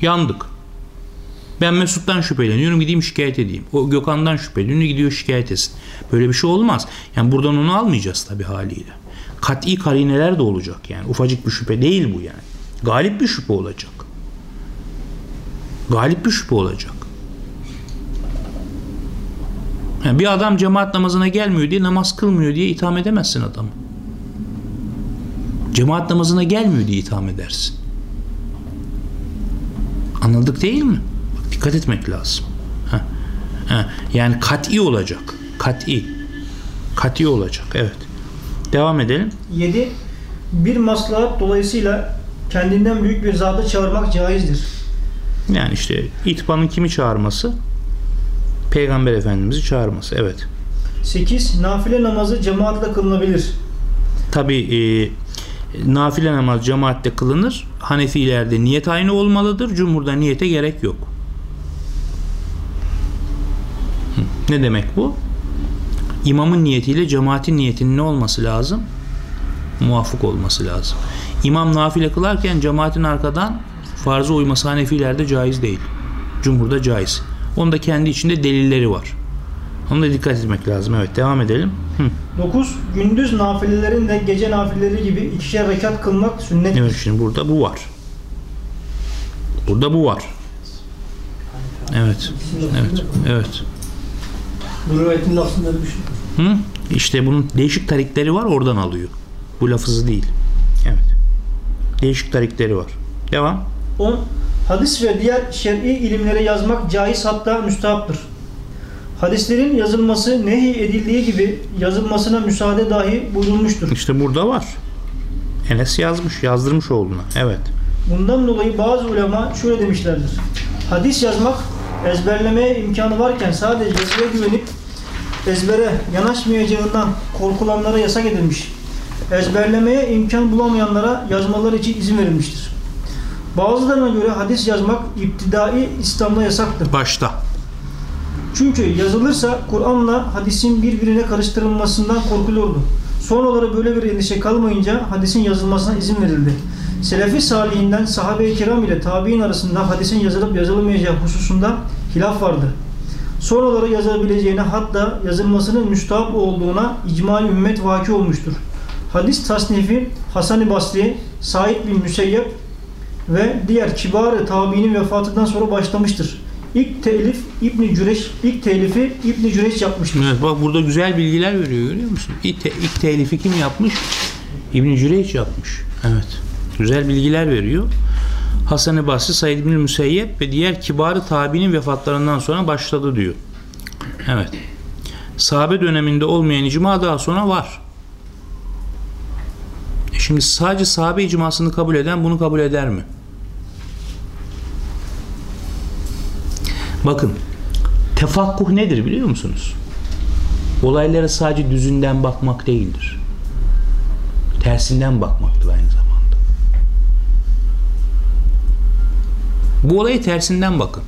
Yandık. Ben Mesut'tan şüpheleniyorum gideyim şikayet edeyim. O Gökhan'dan şüpheleniyor gidiyor şikayet etsin. Böyle bir şey olmaz. Yani buradan onu almayacağız tabii haliyle. Kat'i karineler de olacak yani. Ufacık bir şüphe değil bu yani. Galip bir şüphe olacak. Galip bir şüphe olacak. Yani bir adam cemaat namazına gelmiyor diye namaz kılmıyor diye itham edemezsin adamı. Cemaat namazına gelmiyor diye itham edersin. Anladık değil mi? Bak, dikkat etmek lazım. Ha. Ha. Yani kat'i olacak. Kat'i. Kat'i olacak. Evet. Devam edelim. 7. Bir maslahat dolayısıyla kendinden büyük bir zatı çağırmak caizdir. Yani işte itbanın kimi çağırması? Peygamber Efendimiz'i çağırması. Evet. 8. Nafile namazı cemaatle kılınabilir. Tabi e, nafile namaz cemaatte kılınır. Hanefilerde niyet aynı olmalıdır. Cumhurda niyete gerek yok. Ne demek bu? İmamın niyetiyle cemaatin niyetinin ne olması lazım? Muvafık olması lazım. İmam nafile kılarken cemaatin arkadan farza uyması Hanefilerde caiz değil. Cumhurda caiz. Onda kendi içinde delilleri var. Ona da dikkat etmek lazım. Evet devam edelim. Hı. 9. Gündüz nafilelerin de gece nafileleri gibi ikişer rekat kılmak sünnettir. Evet şimdi burada bu var. Burada bu var. Evet. Evet. Evet. Bu rivayetin lafzında bir şey. Hı? İşte bunun değişik tarikleri var oradan alıyor. Bu lafızı değil. Evet. Değişik tarikleri var. Devam. 10. Hadis ve diğer şer'i ilimleri yazmak caiz hatta müstahaptır. Hadislerin yazılması nehi edildiği gibi yazılmasına müsaade dahi buyurulmuştur. İşte burada var. Enes yazmış, yazdırmış oğluna. Evet. Bundan dolayı bazı ulema şöyle demişlerdir. Hadis yazmak ezberlemeye imkanı varken sadece yazıya güvenip ezbere yanaşmayacağından korkulanlara yasak edilmiş. Ezberlemeye imkan bulamayanlara yazmaları için izin verilmiştir. Bazılarına göre hadis yazmak iptidai İslam'da yasaktır. Başta. Çünkü yazılırsa Kur'an'la hadisin birbirine karıştırılmasından korkulurdu. Sonraları böyle bir endişe kalmayınca hadisin yazılmasına izin verildi. Selefi salihinden sahabe-i kiram ile tabi'in arasında hadisin yazılıp yazılmayacağı hususunda hilaf vardır. Sonraları yazılabileceğine hatta yazılmasının müstahap olduğuna icma ümmet vaki olmuştur. Hadis tasnifi Hasan-ı Basri, Said bin Müseyyep ve diğer kibar tabiinin vefatından sonra başlamıştır. İlk telif İbn Cüreş, ilk telifi İbn Cüreş yapmıştır. Evet bak burada güzel bilgiler veriyor görüyor musun? İlk, te- ilk telifi kim yapmış? İbn Cüreyç yapmış. Evet. Güzel bilgiler veriyor. Hasan-ı Basri, Said bin Müseyyep ve diğer kibarı tabiinin vefatlarından sonra başladı diyor. Evet. Sahabe döneminde olmayan icma daha sonra var. E Şimdi sadece sahabe icmasını kabul eden bunu kabul eder mi? Bakın tefakkuh nedir biliyor musunuz? Olaylara sadece düzünden bakmak değildir. Tersinden bakmaktır aynı zamanda. Bu olayı tersinden bakın.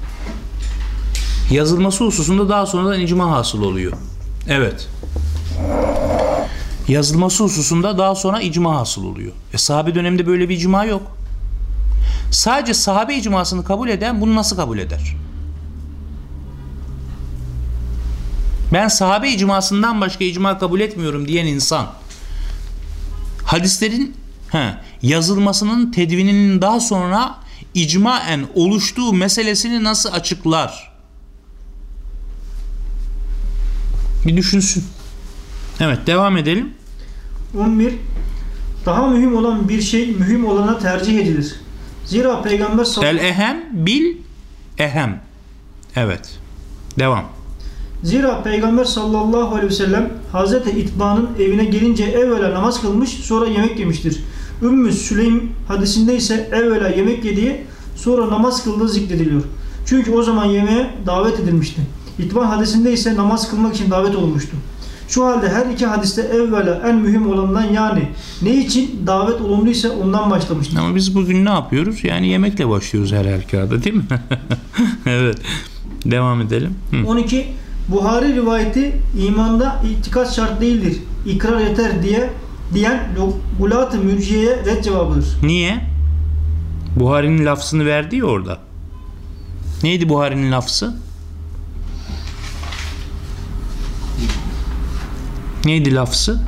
Yazılması hususunda daha sonradan icma hasıl oluyor. Evet. Yazılması hususunda daha sonra icma hasıl oluyor. E sahabe döneminde böyle bir icma yok. Sadece sahabe icmasını kabul eden bunu nasıl kabul eder? Ben sahabe icmasından başka icma kabul etmiyorum diyen insan hadislerin he, yazılmasının tedvininin daha sonra icmaen oluştuğu meselesini nasıl açıklar? Bir düşünsün. Evet devam edelim. 11. Daha mühim olan bir şey mühim olana tercih edilir. Zira Peygamber sallallahu El ehem bil ehem. Evet. Devam. Zira Peygamber sallallahu aleyhi ve sellem Hazreti İtba'nın evine gelince evvela namaz kılmış sonra yemek yemiştir. Ümmü Süleym hadisinde ise evvela yemek yediği sonra namaz kıldığı zikrediliyor. Çünkü o zaman yemeğe davet edilmişti. İtban hadisinde ise namaz kılmak için davet olunmuştu. Şu halde her iki hadiste evvela en mühim olandan yani ne için davet olunluysa ondan başlamıştır. Ama biz bugün ne yapıyoruz? Yani yemekle başlıyoruz her halükarda değil mi? evet. Devam edelim. Hı. 12. Buhari rivayeti imanda itikat şart değildir. İkrar yeter diye diyen gulat-ı mürciyeye red cevabıdır. Niye? Buhari'nin lafzını verdi ya orada. Neydi Buhari'nin lafzı? Neydi lafzı?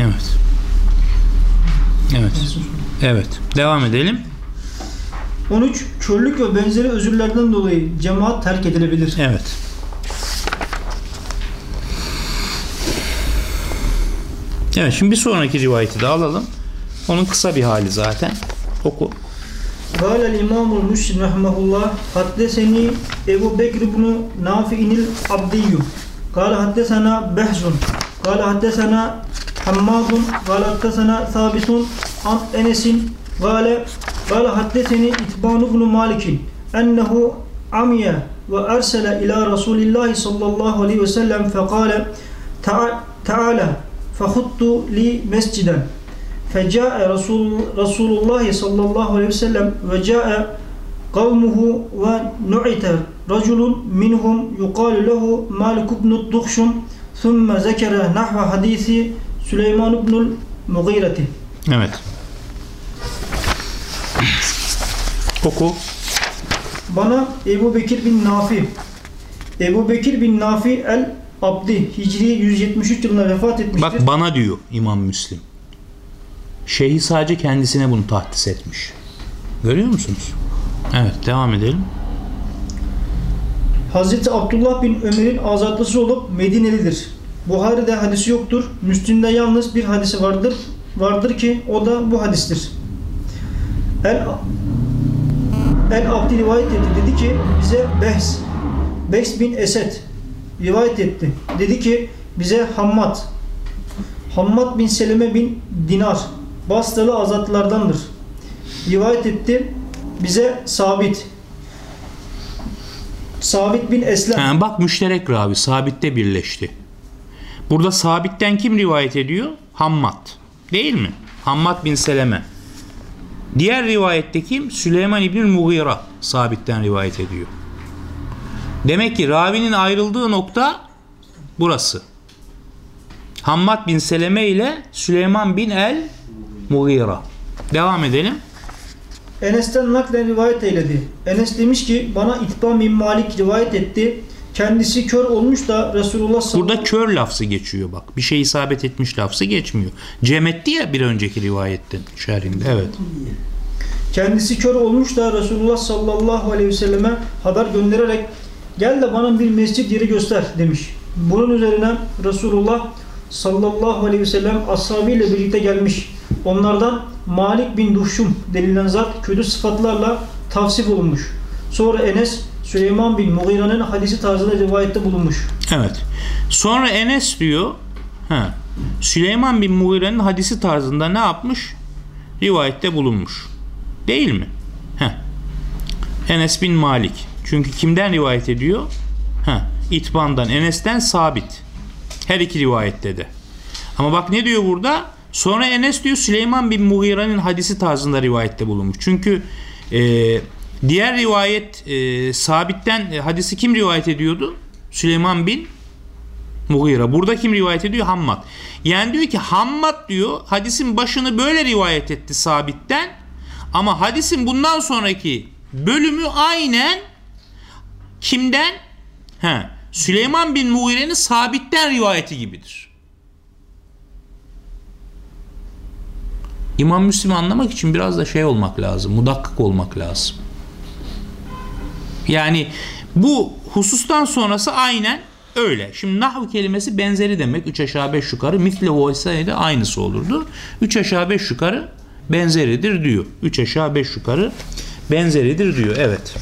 Evet. Evet. Evet. Devam edelim. 13. Körlük ve benzeri özürlerden dolayı cemaat terk edilebilir. Evet. Evet şimdi bir sonraki rivayeti de alalım. Onun kısa bir hali zaten. Oku. Kâlel İmamul Müslim rahmehullah haddeseni Ebu Bekir bunu Nafi'inil Abdiyyum. Kâle haddesena Behzun. Kâle haddesena Hammazun. Kâle haddesena Sabisun. An Enes'in. Kâle Kâle haddeseni İtban ibn Malik'in. Ennehu amiye ve ersele ila Resulillahi sallallahu aleyhi ve sellem fekâle Teala fehuttu li mesciden. Feca'e Resul, Resulullah sallallahu aleyhi ve sellem ve ca'e kavmuhu ve nu'ite raculun minhum yukalu lehu Malik ibn Duhşum thumme zekere nahve hadisi Süleyman ibnül Mughireti. Evet. Oku. Bana Ebu Bekir bin Nafi Ebu Bekir bin Nafi el Abdi Hicri 173 yılında vefat etmiştir. Bak bana diyor İmam Müslim. Şeyhi sadece kendisine bunu tahdis etmiş. Görüyor musunuz? Evet devam edelim. Hazreti Abdullah bin Ömer'in azatlısı olup Medinelidir. Buhari'de hadisi yoktur. Müslim'de yalnız bir hadisi vardır. Vardır ki o da bu hadistir. El El Abdi rivayet etti. Dedi ki bize Behs Behs bin Esed rivayet etti. Dedi ki bize Hammad Hammad bin Seleme bin Dinar Basralı azatlılardandır. Rivayet etti. Bize Sabit Sabit bin Eslem Ha, bak müşterek ravi sabitte birleşti. Burada sabitten kim rivayet ediyor? Hammad. Değil mi? Hammad bin Seleme. Diğer rivayette kim? Süleyman İbni Mughira sabitten rivayet ediyor. Demek ki ravinin ayrıldığı nokta burası. Hammad bin Seleme ile Süleyman bin el Mughira. Devam edelim. Enes'ten naklen rivayet eyledi. Enes demiş ki bana İtban bin Malik rivayet etti. Kendisi kör olmuş da Resulullah sallallahu Burada kör lafzı geçiyor bak. Bir şey isabet etmiş lafzı geçmiyor. Cem etti ya bir önceki rivayetten şerhinde. Evet. Kendisi kör olmuş da Resulullah sallallahu aleyhi ve selleme haber göndererek gel de bana bir mescit yeri göster demiş. Bunun üzerine Resulullah sallallahu aleyhi ve sellem ashabıyla birlikte gelmiş. Onlardan Malik bin Duhşum denilen zat kötü sıfatlarla tavsif olunmuş. Sonra Enes Süleyman bin Mughira'nın hadisi tarzında rivayette bulunmuş. Evet. Sonra Enes diyor ha, Süleyman bin Muğire'nin hadisi tarzında ne yapmış? Rivayette bulunmuş. Değil mi? Heh. Enes bin Malik. Çünkü kimden rivayet ediyor? Ha, İtban'dan, Enes'ten sabit. Her iki rivayette de. Ama bak ne diyor burada? Sonra Enes diyor Süleyman bin Mughira'nın hadisi tarzında rivayette bulunmuş. Çünkü e, diğer rivayet e, sabitten e, hadisi kim rivayet ediyordu? Süleyman bin Mughira. Burada kim rivayet ediyor? Hammad. Yani diyor ki Hammad diyor hadisin başını böyle rivayet etti sabitten ama hadisin bundan sonraki bölümü aynen Kimden? He. Süleyman bin Muğire'nin sabitten rivayeti gibidir. İmam Müslim'i anlamak için biraz da şey olmak lazım. Mudakkık olmak lazım. Yani bu husustan sonrası aynen öyle. Şimdi nahv kelimesi benzeri demek. 3 aşağı 5 yukarı. Misle olsaydı aynısı olurdu. 3 aşağı 5 yukarı benzeridir diyor. 3 aşağı 5 yukarı benzeridir diyor. Evet.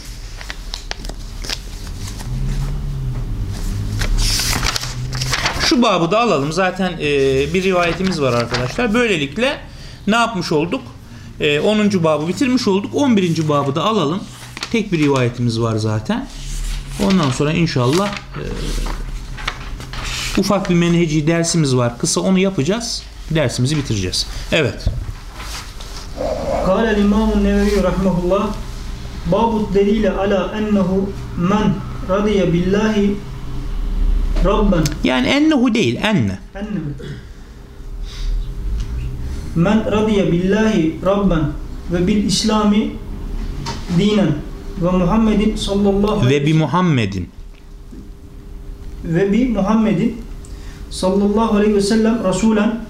Şu babı da alalım. Zaten e, bir rivayetimiz var arkadaşlar. Böylelikle ne yapmış olduk? Ee, e, 10. babı bitirmiş olduk. 11. babı da alalım. Tek bir rivayetimiz var zaten. Ondan sonra inşallah e, ufak bir menheci dersimiz var. Kısa onu yapacağız. Dersimizi bitireceğiz. Evet. Kâle İmamun Nevevi rahmetullah Babut delile ala ennehu men radiye rabben. Yani ennehu değil enne. Enne mi? Men radiye billahi rabben ve bil İslami dinen ve Muhammedin sallallahu ve bi Muhammedin. Ve bi Muhammedin sallallahu aleyhi ve sellem rasulen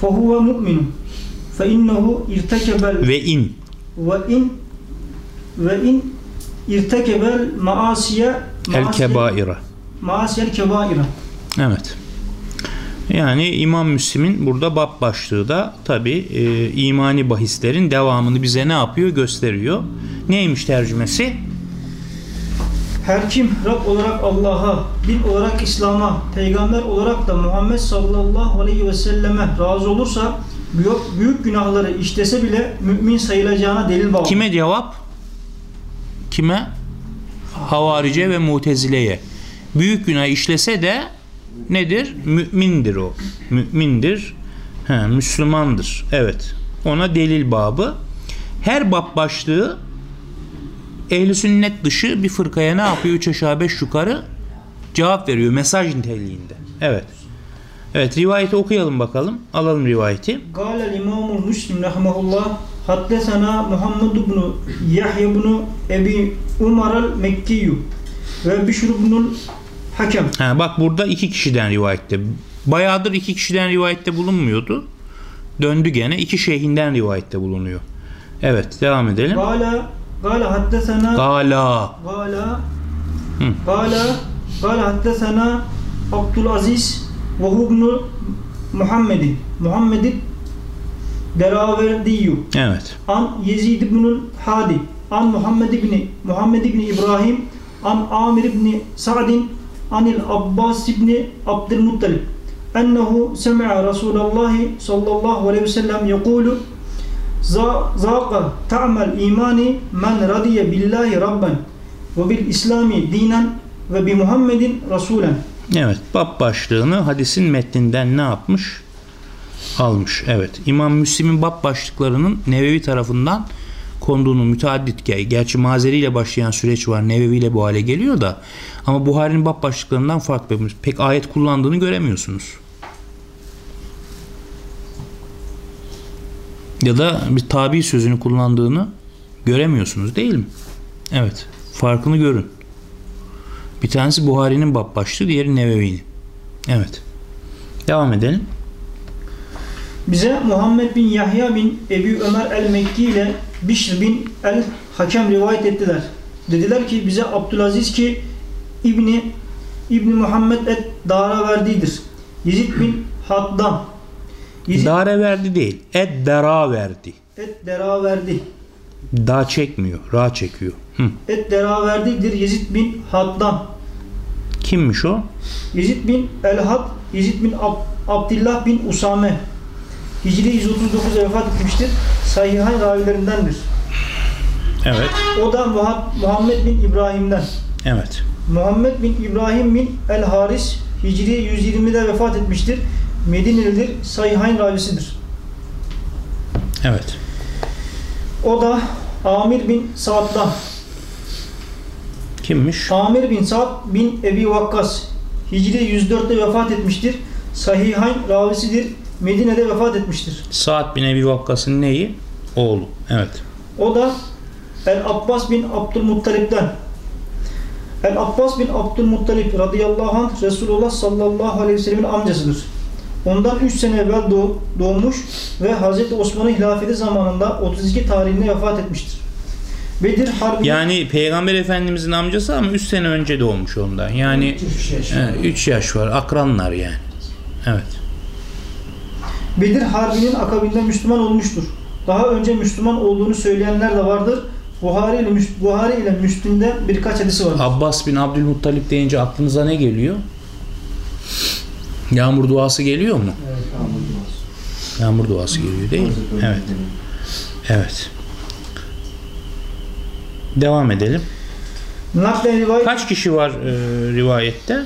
fehuve mu'minun. Fe innehu irtekebel ve in. ve in ve in irtekebel maasiye el kebaira. maasiyel kebaira. Evet. Yani İmam Müslim'in burada bab başlığı da tabi e, imani bahislerin devamını bize ne yapıyor gösteriyor. Neymiş tercümesi? her kim Rab olarak Allah'a, din olarak İslam'a, peygamber olarak da Muhammed sallallahu aleyhi ve selleme razı olursa büyük, büyük günahları işlese bile mümin sayılacağına delil bağlı. Kime cevap? Kime? Havarice ve mutezileye. Büyük günah işlese de nedir? Mümindir o. Mümindir. He, Müslümandır. Evet. Ona delil babı. Her bab başlığı ehli sünnet dışı bir fırkaya ne yapıyor? Üç aşağı beş yukarı cevap veriyor. Mesaj niteliğinde. Evet. Evet rivayeti okuyalım bakalım. Alalım rivayeti. Gâle imamu muslim rahmahullah haddesena Muhammed ibn Yahya ibn Ebi Umar el Mekkiyyü ve Bişr ibn hakem. Ha, bak burada iki kişiden rivayette. Bayağıdır iki kişiden rivayette bulunmuyordu. Döndü gene iki şeyhinden rivayette bulunuyor. Evet devam edelim. Gala Gala haddesena Gala Gala Hı. Gala Gala haddesena Abdülaziz ve Hubnu Muhammedi Muhammedi Deraverdiyu Evet. An Yezid ibnül Hadi An Muhammed ibni Muhammed ibni İbrahim An Amir ibni Sa'din anil Abbas ibni Abdülmuttalib ennehu semi'a Resulallah sallallahu aleyhi ve sellem yekulu zâqa ta'mel imani men radiye billahi rabben ve bil islami dinen ve bi Muhammedin rasulen. Evet bab başlığını hadisin metninden ne yapmış? Almış evet. İmam Müslim'in bab başlıklarının Nevevi tarafından konduğunu müteaddit. Gerçi mazeriyle başlayan süreç var. Nevevi ile bu hale geliyor da ama Buhari'nin bab başlıklarından farklı. Pek ayet kullandığını göremiyorsunuz. Ya da bir tabi sözünü kullandığını göremiyorsunuz değil mi? Evet. Farkını görün. Bir tanesi Buhari'nin bab başlığı, diğeri Nevevi'nin. Evet. Devam edelim. Bize Muhammed bin Yahya bin Ebu Ömer el-Mekki ile Bişr bin el-Hakem rivayet ettiler. Dediler ki bize Abdülaziz ki İbni İbni Muhammed et Dara verdidir. Yezid bin Haddan Yezid Dare verdi değil. Ed dera verdi. et Dera verdi. Da çekmiyor. Ra çekiyor. Hı. Et Dera verdidir Yezid bin Haddan. Kimmiş o? Yezid bin El-Had Yezid bin Ab Abdullah bin Usame Hicri 139'da vefat etmiştir. Sahihayn ravilerindendir. Evet. O da Muha- Muhammed bin İbrahim'den. Evet. Muhammed bin İbrahim bin El Haris Hicri 120'de vefat etmiştir. Medinelidir. Sahihayn ravisidir. Evet. O da Amir bin Sa'd'dan. Kimmiş? Amir bin Sa'd bin Ebi Vakkas Hicri 104'te vefat etmiştir. Sahihayn ravisidir. Medine'de vefat etmiştir. Saad bin Ebi Vakkas'ın neyi? Oğlu. Evet. O da El Abbas bin Abdülmuttalip'ten. El Abbas bin Abdülmuttalip radıyallahu anh Resulullah sallallahu aleyhi ve sellemin amcasıdır. Ondan 3 sene evvel doğ- doğmuş ve Hazreti Osman'ın hilafeti zamanında 32 tarihinde vefat etmiştir. Bedir Harbi Yani Peygamber Efendimizin amcası ama 3 sene önce doğmuş ondan. Yani Üç yaş. 3 yaş var. Akranlar yani. Evet. Bedir Harbi'nin akabinde Müslüman olmuştur. Daha önce Müslüman olduğunu söyleyenler de vardır. Buhari ile, Buhari ile Müslim'de birkaç hadisi vardır. Abbas bin Abdülmuttalip deyince aklınıza ne geliyor? Yağmur duası geliyor mu? Evet. Yağmur duası. Yağmur duası geliyor değil mi? Evet. Evet. Devam edelim. Kaç kişi var e, rivayette?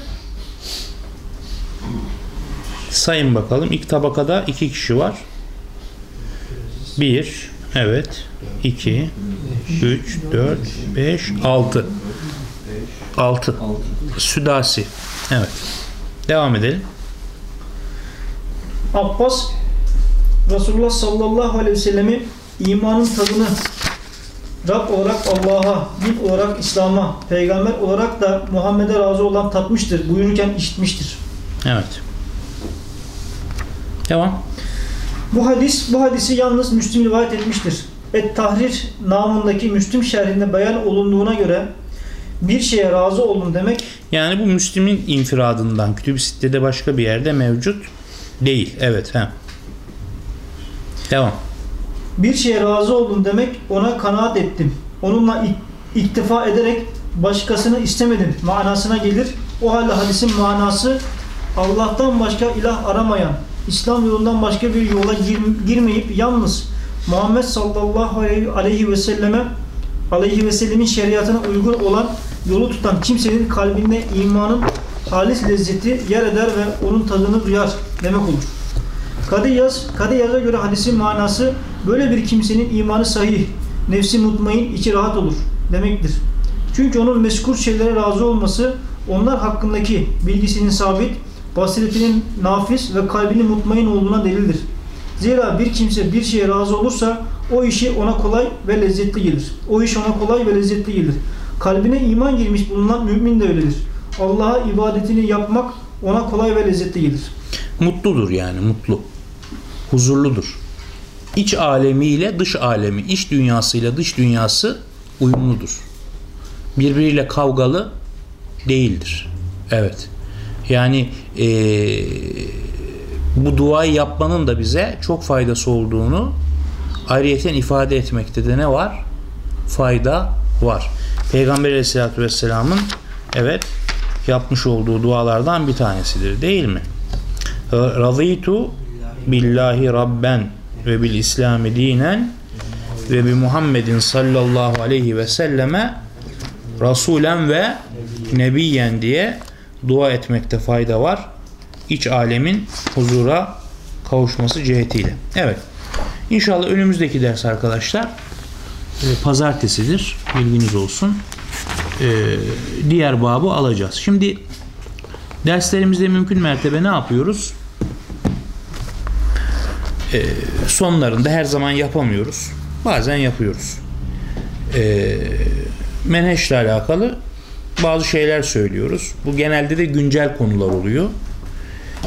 Sayın bakalım. İlk tabakada iki kişi var. Bir, evet. iki, üç, dört, beş, altı. Altı. Südasi. Evet. Devam edelim. Abbas Resulullah sallallahu aleyhi ve sellemi imanın tadını Rab olarak Allah'a, din olarak İslam'a, peygamber olarak da Muhammed'e razı olan tatmıştır, buyururken işitmiştir. Evet. Devam. Bu hadis, bu hadisi yalnız Müslim rivayet etmiştir. Et-Tahrir namındaki Müslim şerhinde beyan olunduğuna göre bir şeye razı olun demek Yani bu Müslim'in infiradından. Kütüb-i Sitte'de başka bir yerde mevcut değil. Evet. He. Devam. bir şeye razı oldum demek ona kanaat ettim. Onunla ik- iktifa ederek başkasını istemedim manasına gelir. O halde hadisin manası Allah'tan başka ilah aramayan, İslam yolundan başka bir yola gir- girmeyip yalnız Muhammed sallallahu aleyhi, ve selleme aleyhi ve sellemin şeriatına uygun olan yolu tutan kimsenin kalbinde imanın halis lezzeti yer eder ve onun tadını duyar demek olur. Kadıyaz, Kadıyaz'a göre hadisin manası böyle bir kimsenin imanı sahih, nefsi mutmain, içi rahat olur demektir. Çünkü onun meskur şeylere razı olması onlar hakkındaki bilgisinin sabit, basiretinin nafis ve kalbinin mutmain olduğuna delildir. Zira bir kimse bir şeye razı olursa o işi ona kolay ve lezzetli gelir. O iş ona kolay ve lezzetli gelir. Kalbine iman girmiş bulunan mümin de öyledir. Allah'a ibadetini yapmak ona kolay ve lezzetli gelir. Mutludur yani mutlu. Huzurludur. İç alemiyle dış alemi, iç dünyasıyla dış dünyası uyumludur. Birbiriyle kavgalı değildir. Evet. Yani eee, bu duayı yapmanın da bize çok faydası olduğunu ayrıyeten ifade etmekte de ne var? Fayda var. Peygamber aleyhissalatü vesselamın evet yapmış olduğu dualardan bir tanesidir değil mi? Raditu billahi rabben ve bil İslami dinen ve bi Muhammedin sallallahu aleyhi ve selleme rasulen ve nebiyen diye dua etmekte fayda var. İç alemin huzura kavuşması cihetiyle. Evet. İnşallah önümüzdeki ders arkadaşlar e, pazartesidir. Bilginiz olsun. E, diğer babı alacağız. Şimdi derslerimizde mümkün mertebe ne yapıyoruz? E, sonlarında her zaman yapamıyoruz. Bazen yapıyoruz. Menheşle alakalı bazı şeyler söylüyoruz. Bu genelde de güncel konular oluyor.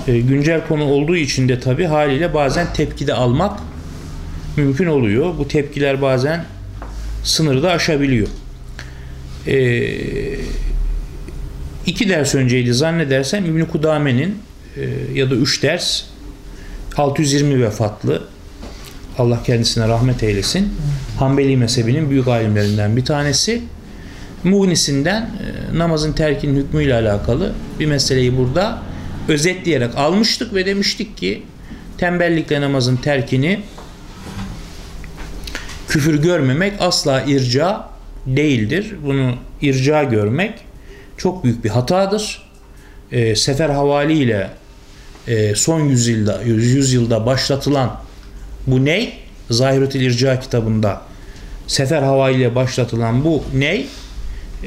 E, güncel konu olduğu için de tabi haliyle bazen tepki de almak mümkün oluyor. Bu tepkiler bazen sınırı da aşabiliyor. E, iki ders önceydi zannedersem İbn Kudame'nin e, ya da üç ders 620 vefatlı Allah kendisine rahmet eylesin. Hanbeli mezhebinin büyük alimlerinden bir tanesi. Muğnisinden e, namazın terkinin hükmüyle alakalı bir meseleyi burada özetleyerek almıştık ve demiştik ki tembellikle namazın terkini küfür görmemek asla irca değildir. Bunu irca görmek çok büyük bir hatadır. E, sefer havaliyle e, son yüzyılda, yüzyılda başlatılan bu ney? Zahirütül İrca kitabında sefer havaliyle başlatılan bu ney?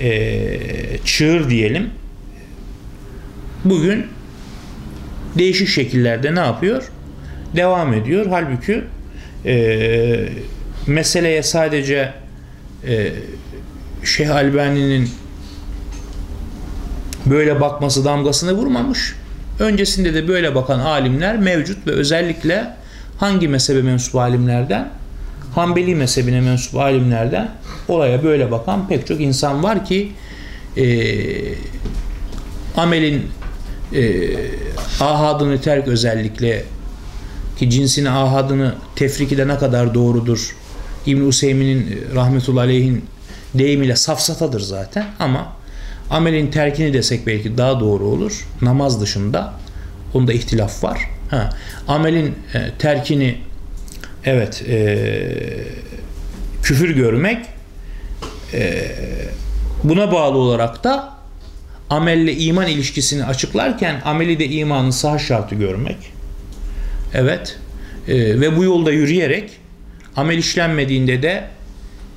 E, çığır diyelim. Bugün değişik şekillerde ne yapıyor? Devam ediyor. Halbuki e, meseleye sadece e, Şeyh Albani'nin böyle bakması damgasını vurmamış. Öncesinde de böyle bakan alimler mevcut ve özellikle hangi mezhebe mensup alimlerden? Hanbeli mezhebine mensup alimlerden olaya böyle bakan pek çok insan var ki eee amelin e, ahadını terk özellikle ki cinsin ahadını tefrikide ne kadar doğrudur İbn Useymin'in e, rahmetullahi aleyhin deyimiyle safsatadır zaten ama amelin terkini desek belki daha doğru olur. Namaz dışında onda ihtilaf var. Ha, amelin e, terkini evet e, küfür görmek e, buna bağlı olarak da amelle iman ilişkisini açıklarken ameli de imanın sah şartı görmek. Evet. Ee, ve bu yolda yürüyerek amel işlenmediğinde de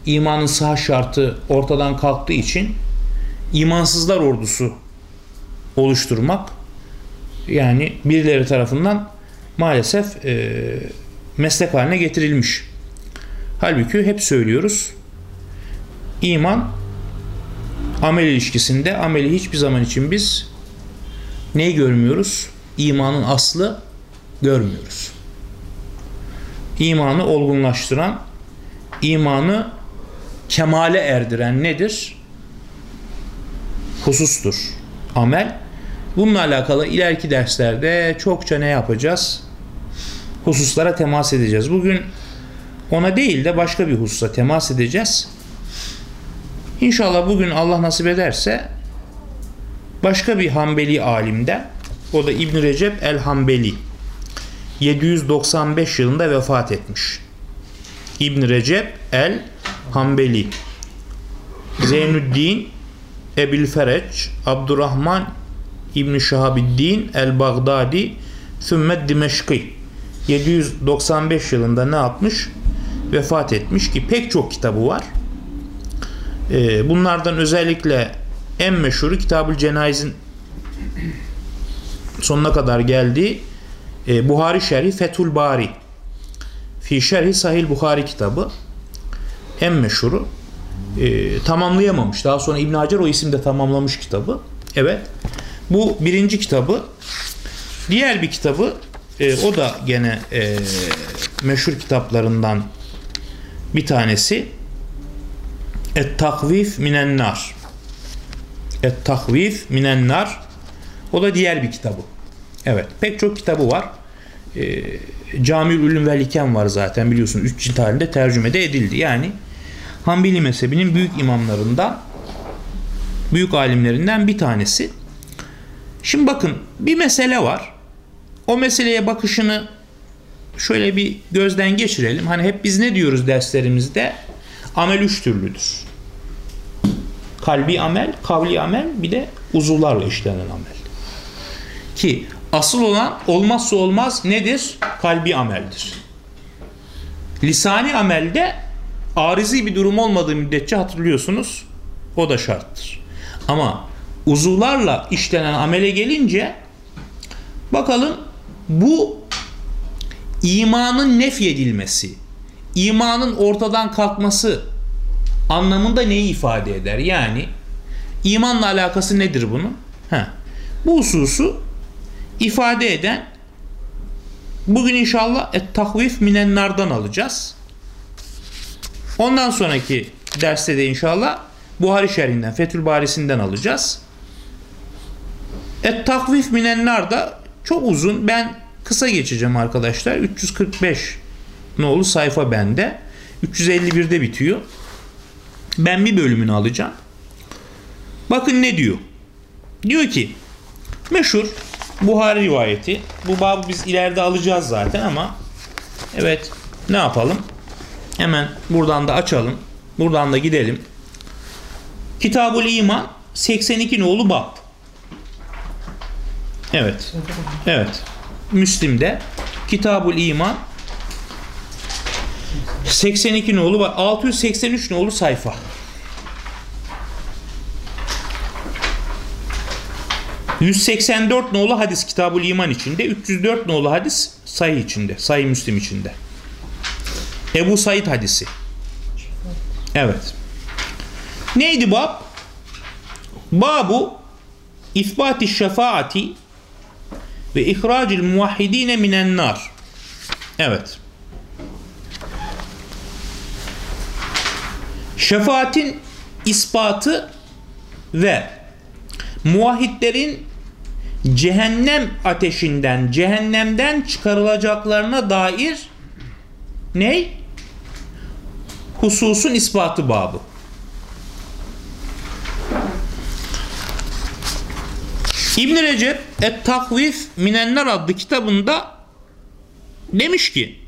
imanın sah şartı ortadan kalktığı için imansızlar ordusu oluşturmak yani birileri tarafından maalesef e, meslek haline getirilmiş. Halbuki hep söylüyoruz. İman amel ilişkisinde ameli hiçbir zaman için biz neyi görmüyoruz? İmanın aslı görmüyoruz. İmanı olgunlaştıran, imanı kemale erdiren nedir? Husustur. Amel. Bununla alakalı ileriki derslerde çokça ne yapacağız? Hususlara temas edeceğiz. Bugün ona değil de başka bir hususa temas edeceğiz. İnşallah bugün Allah nasip ederse başka bir Hanbeli alimden o da İbn Recep el Hanbeli 795 yılında vefat etmiş. İbn Recep el Hanbeli Zeynüddin Ebil Fereç Abdurrahman İbn Şahabiddin el Bagdadi Sümmet Dimeşki 795 yılında ne yapmış? Vefat etmiş ki pek çok kitabı var. Ee, bunlardan özellikle en meşhuru Kitabül Cenaz'in sonuna kadar geldiği e, Buhari Şerhi Fethul Bari Fi Şerhi Sahil Buhari kitabı en meşhuru e, tamamlayamamış. Daha sonra İbn Hacer o isimde tamamlamış kitabı. Evet. Bu birinci kitabı. Diğer bir kitabı e, o da gene e, meşhur kitaplarından bir tanesi Et takvif minen nar. Et takvif minen nar. O da diğer bir kitabı. Evet. Pek çok kitabı var. E, Camiül Ülüm ve var zaten biliyorsun. Üç cilt halinde tercümede edildi. Yani Hanbeli mezhebinin büyük imamlarından büyük alimlerinden bir tanesi. Şimdi bakın bir mesele var. O meseleye bakışını şöyle bir gözden geçirelim. Hani hep biz ne diyoruz derslerimizde? Amel üç türlüdür. Kalbi amel, kavli amel, bir de uzuvlarla işlenen amel. Ki asıl olan olmazsa olmaz nedir? Kalbi ameldir. Lisani amelde arizi bir durum olmadığı müddetçe hatırlıyorsunuz. O da şarttır. Ama uzuvlarla işlenen amele gelince bakalım bu imanın nefyedilmesi, imanın ortadan kalkması anlamında neyi ifade eder? Yani imanla alakası nedir bunun? Heh. Bu hususu ifade eden bugün inşallah et takvif minennardan alacağız. Ondan sonraki derste de inşallah Buhari şerhinden, Fethül Barisi'nden alacağız. Et takvif minennar da çok uzun. Ben kısa geçeceğim arkadaşlar. 345 nolu sayfa bende. 351'de bitiyor. Ben bir bölümünü alacağım. Bakın ne diyor. Diyor ki meşhur Buhari rivayeti. Bu babı biz ileride alacağız zaten ama evet ne yapalım? Hemen buradan da açalım. Buradan da gidelim. Kitabul İman 82 nolu bab. Evet. Evet. Müslim'de Kitabul İman 82 nolu var. 683 nolu sayfa. ...184 nolu hadis Kitabul İman içinde... ...304 nolu hadis sayı içinde... ...sayı Müslim içinde. Ebu Said hadisi. Evet. Neydi bab? Babu İthbati şefaati ve ihracil muvahhidine minen nar. Evet. Şefaatin ispatı ve muvahhidlerin cehennem ateşinden, cehennemden çıkarılacaklarına dair ne? Hususun ispatı babı. İbn Recep Et Takvif Minenler adlı kitabında demiş ki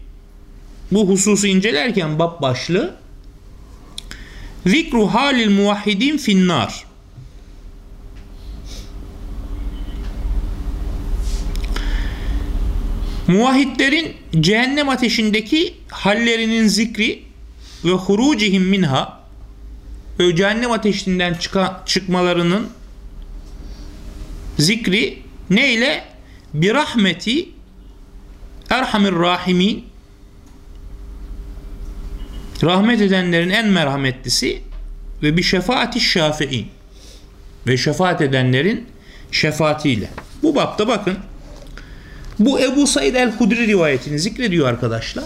bu hususu incelerken bab başlığı Zikru halil muvahhidin finnar. Muvahhidlerin cehennem ateşindeki hallerinin zikri ve hurucihim minha ve cehennem ateşinden çıkmalarının zikri ne ile? Bir rahmeti erhamir rahimin rahmet edenlerin en merhametlisi ve bir şefaati şafiin ve şefaat edenlerin şefaatiyle. Bu bapta bakın bu Ebu Said el-Hudri rivayetini zikrediyor arkadaşlar.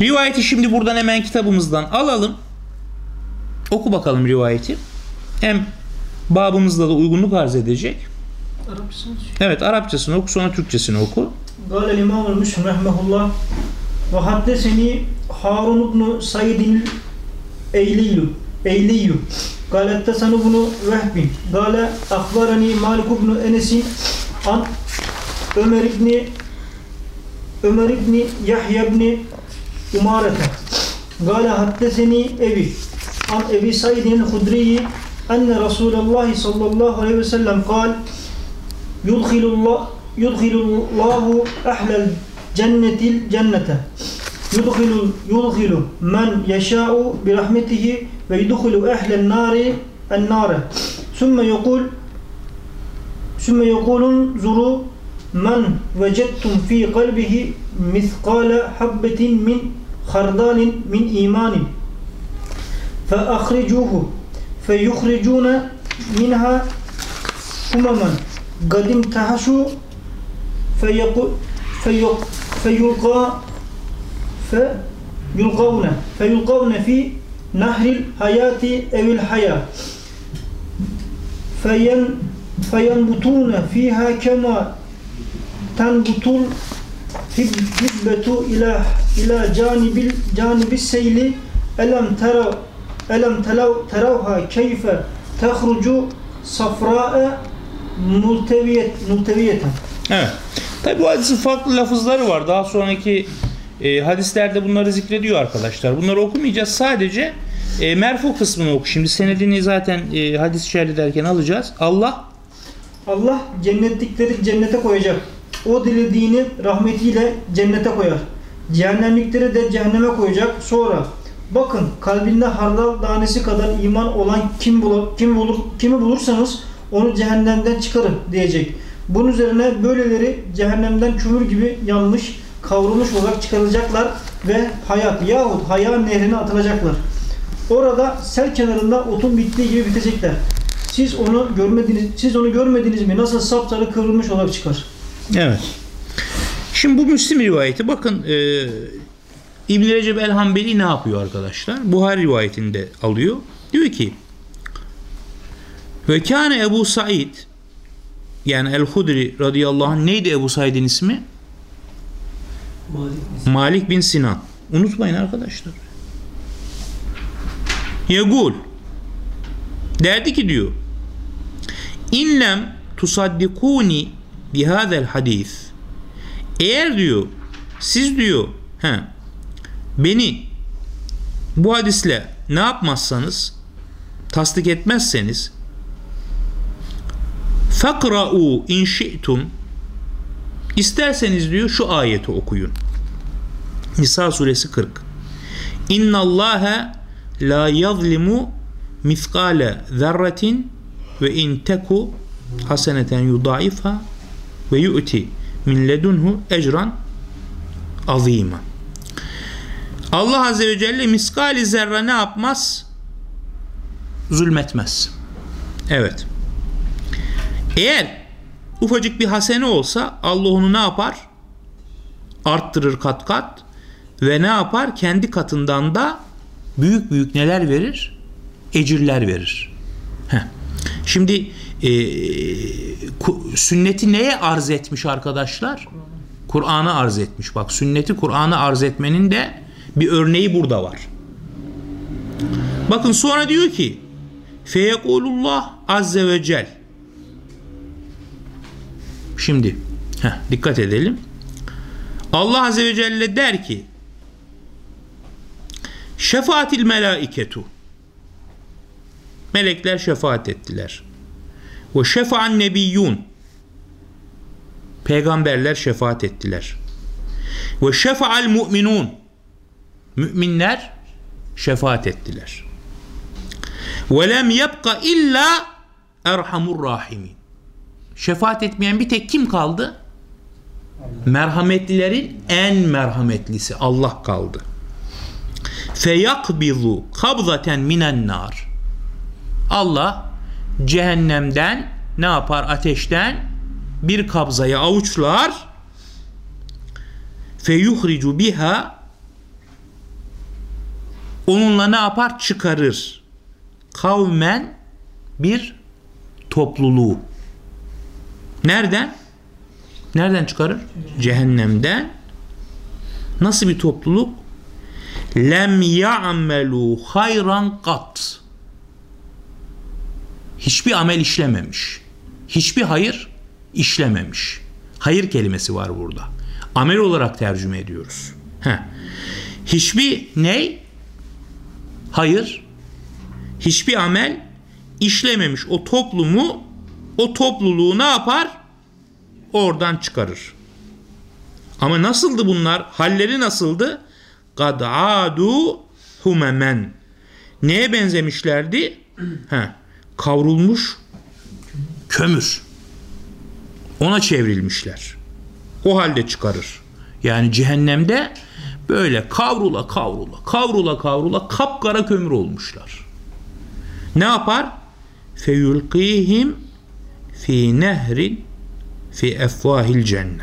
Rivayeti şimdi buradan hemen kitabımızdan alalım. Oku bakalım rivayeti. Hem babımızda da uygunluk arz edecek. Arapçasını Evet Arapçasını oku sonra Türkçesini oku. قال الإمام المسلم رحمه الله وحدثني هارون بن سعيد الأيلي أيلي قال اتصل بن وهب قال أخبرني مالك بن أنس عن عمر بن عمر بن يحيى بن أمارة قال حدثني أبي عن أبي سعيد الخدري أن رسول الله صلى الله عليه وسلم قال يدخل الله يدخل الله أهل الجنة الجنة. يدخل يدخل من يشاء برحمته ويدخل أهل النار النار. ثم يقول ثم يقول انظروا من وجدتم في قلبه مثقال حبة من خردال من إيمان. فأخرجوه فيخرجون منها أمما قد امتحشوا فيقول فيق فيلقى فيلقون فيلقون في نهر الحياة أو الحياة فين فينبتون فيها كما تنبت الحبة إلى إلى جانب جانب السيل ألم تروا Elem teravha keyfe tehrucu safra'e multeviyet, multeviyeten. Evet. Tabi bu hadisin farklı lafızları var. Daha sonraki e, hadislerde bunları zikrediyor arkadaşlar. Bunları okumayacağız. Sadece e, merfu kısmını oku. Şimdi senedini zaten e, hadis şerh ederken alacağız. Allah Allah cennetlikleri cennete koyacak. O dilediğini rahmetiyle cennete koyar. Cehennemlikleri de cehenneme koyacak. Sonra bakın kalbinde hardal tanesi kadar iman olan kim bulur, kim bulur, kimi bulursanız onu cehennemden çıkarın diyecek. Bunun üzerine böyleleri cehennemden kömür gibi yanmış, kavrulmuş olarak çıkarılacaklar ve hayat yahut haya nehrine atılacaklar. Orada sel kenarında otun bittiği gibi bitecekler. Siz onu görmediniz, siz onu görmediniz mi? Nasıl sapsarı kıvrılmış olarak çıkar. Evet. Şimdi bu Müslim rivayeti bakın e, İbn Recep el Hanbeli ne yapıyor arkadaşlar? Buhari rivayetinde alıyor. Diyor ki ve kâne Ebu Said yani El-Hudri radıyallahu anh neydi Ebu Said'in ismi? Malik bin Sinan. Unutmayın arkadaşlar. Yegul derdi ki diyor İnlem tusaddikuni bihadel hadis eğer diyor siz diyor he, beni bu hadisle ne yapmazsanız tasdik etmezseniz fakra'u in şi'tum isterseniz diyor şu ayeti okuyun Nisa suresi 40 İnna Allaha la yazlimu miskale zerretin ve in teku haseneten yudaifa ve yu'ti min ledunhu ecran azima. Allah Azze ve Celle miskali zerre ne yapmaz? zulmetmez. Evet. Eğer ufacık bir hasene olsa Allah onu ne yapar? Arttırır kat kat ve ne yapar? Kendi katından da büyük büyük neler verir? Ecirler verir. Heh. Şimdi e, sünneti neye arz etmiş arkadaşlar? Kur'an'a arz etmiş. Bak sünneti Kur'an'a arz etmenin de bir örneği burada var. Bakın sonra diyor ki Feyekulullah azze ve cel Şimdi heh, dikkat edelim. Allah azze ve celle der ki Şefaatil melaiketu Melekler şefaat ettiler. Ve şefa'an nebiyyun Peygamberler şefaat ettiler. Ve şefa'al mu'minun Müminler şefaat ettiler. Ve lem yebqa illa erhamur rahimin. Şefaat etmeyen bir tek kim kaldı? Merhametlilerin en merhametlisi Allah kaldı. Feyakbizu kabzaten minen nar. Allah cehennemden ne yapar? Ateşten bir kabzayı avuçlar feyuhricu biha onunla ne yapar? Çıkarır. Kavmen bir topluluğu. Nereden? Nereden çıkarır? Cehennemden. Nasıl bir topluluk? Lem ya'melu hayran kat. Hiçbir amel işlememiş. Hiçbir hayır işlememiş. Hayır kelimesi var burada. Amel olarak tercüme ediyoruz. Heh. Hiçbir ney? Hayır. Hiçbir amel işlememiş o toplumu o topluluğu ne yapar? Oradan çıkarır. Ama nasıldı bunlar? Halleri nasıldı? Kad adu humemen. Neye benzemişlerdi? Ha, kavrulmuş kömür. Ona çevrilmişler. O halde çıkarır. Yani cehennemde böyle kavrula kavrula kavrula kavrula kapkara kömür olmuşlar. Ne yapar? Feyulqihim fi nehrin fi efvahil cennet.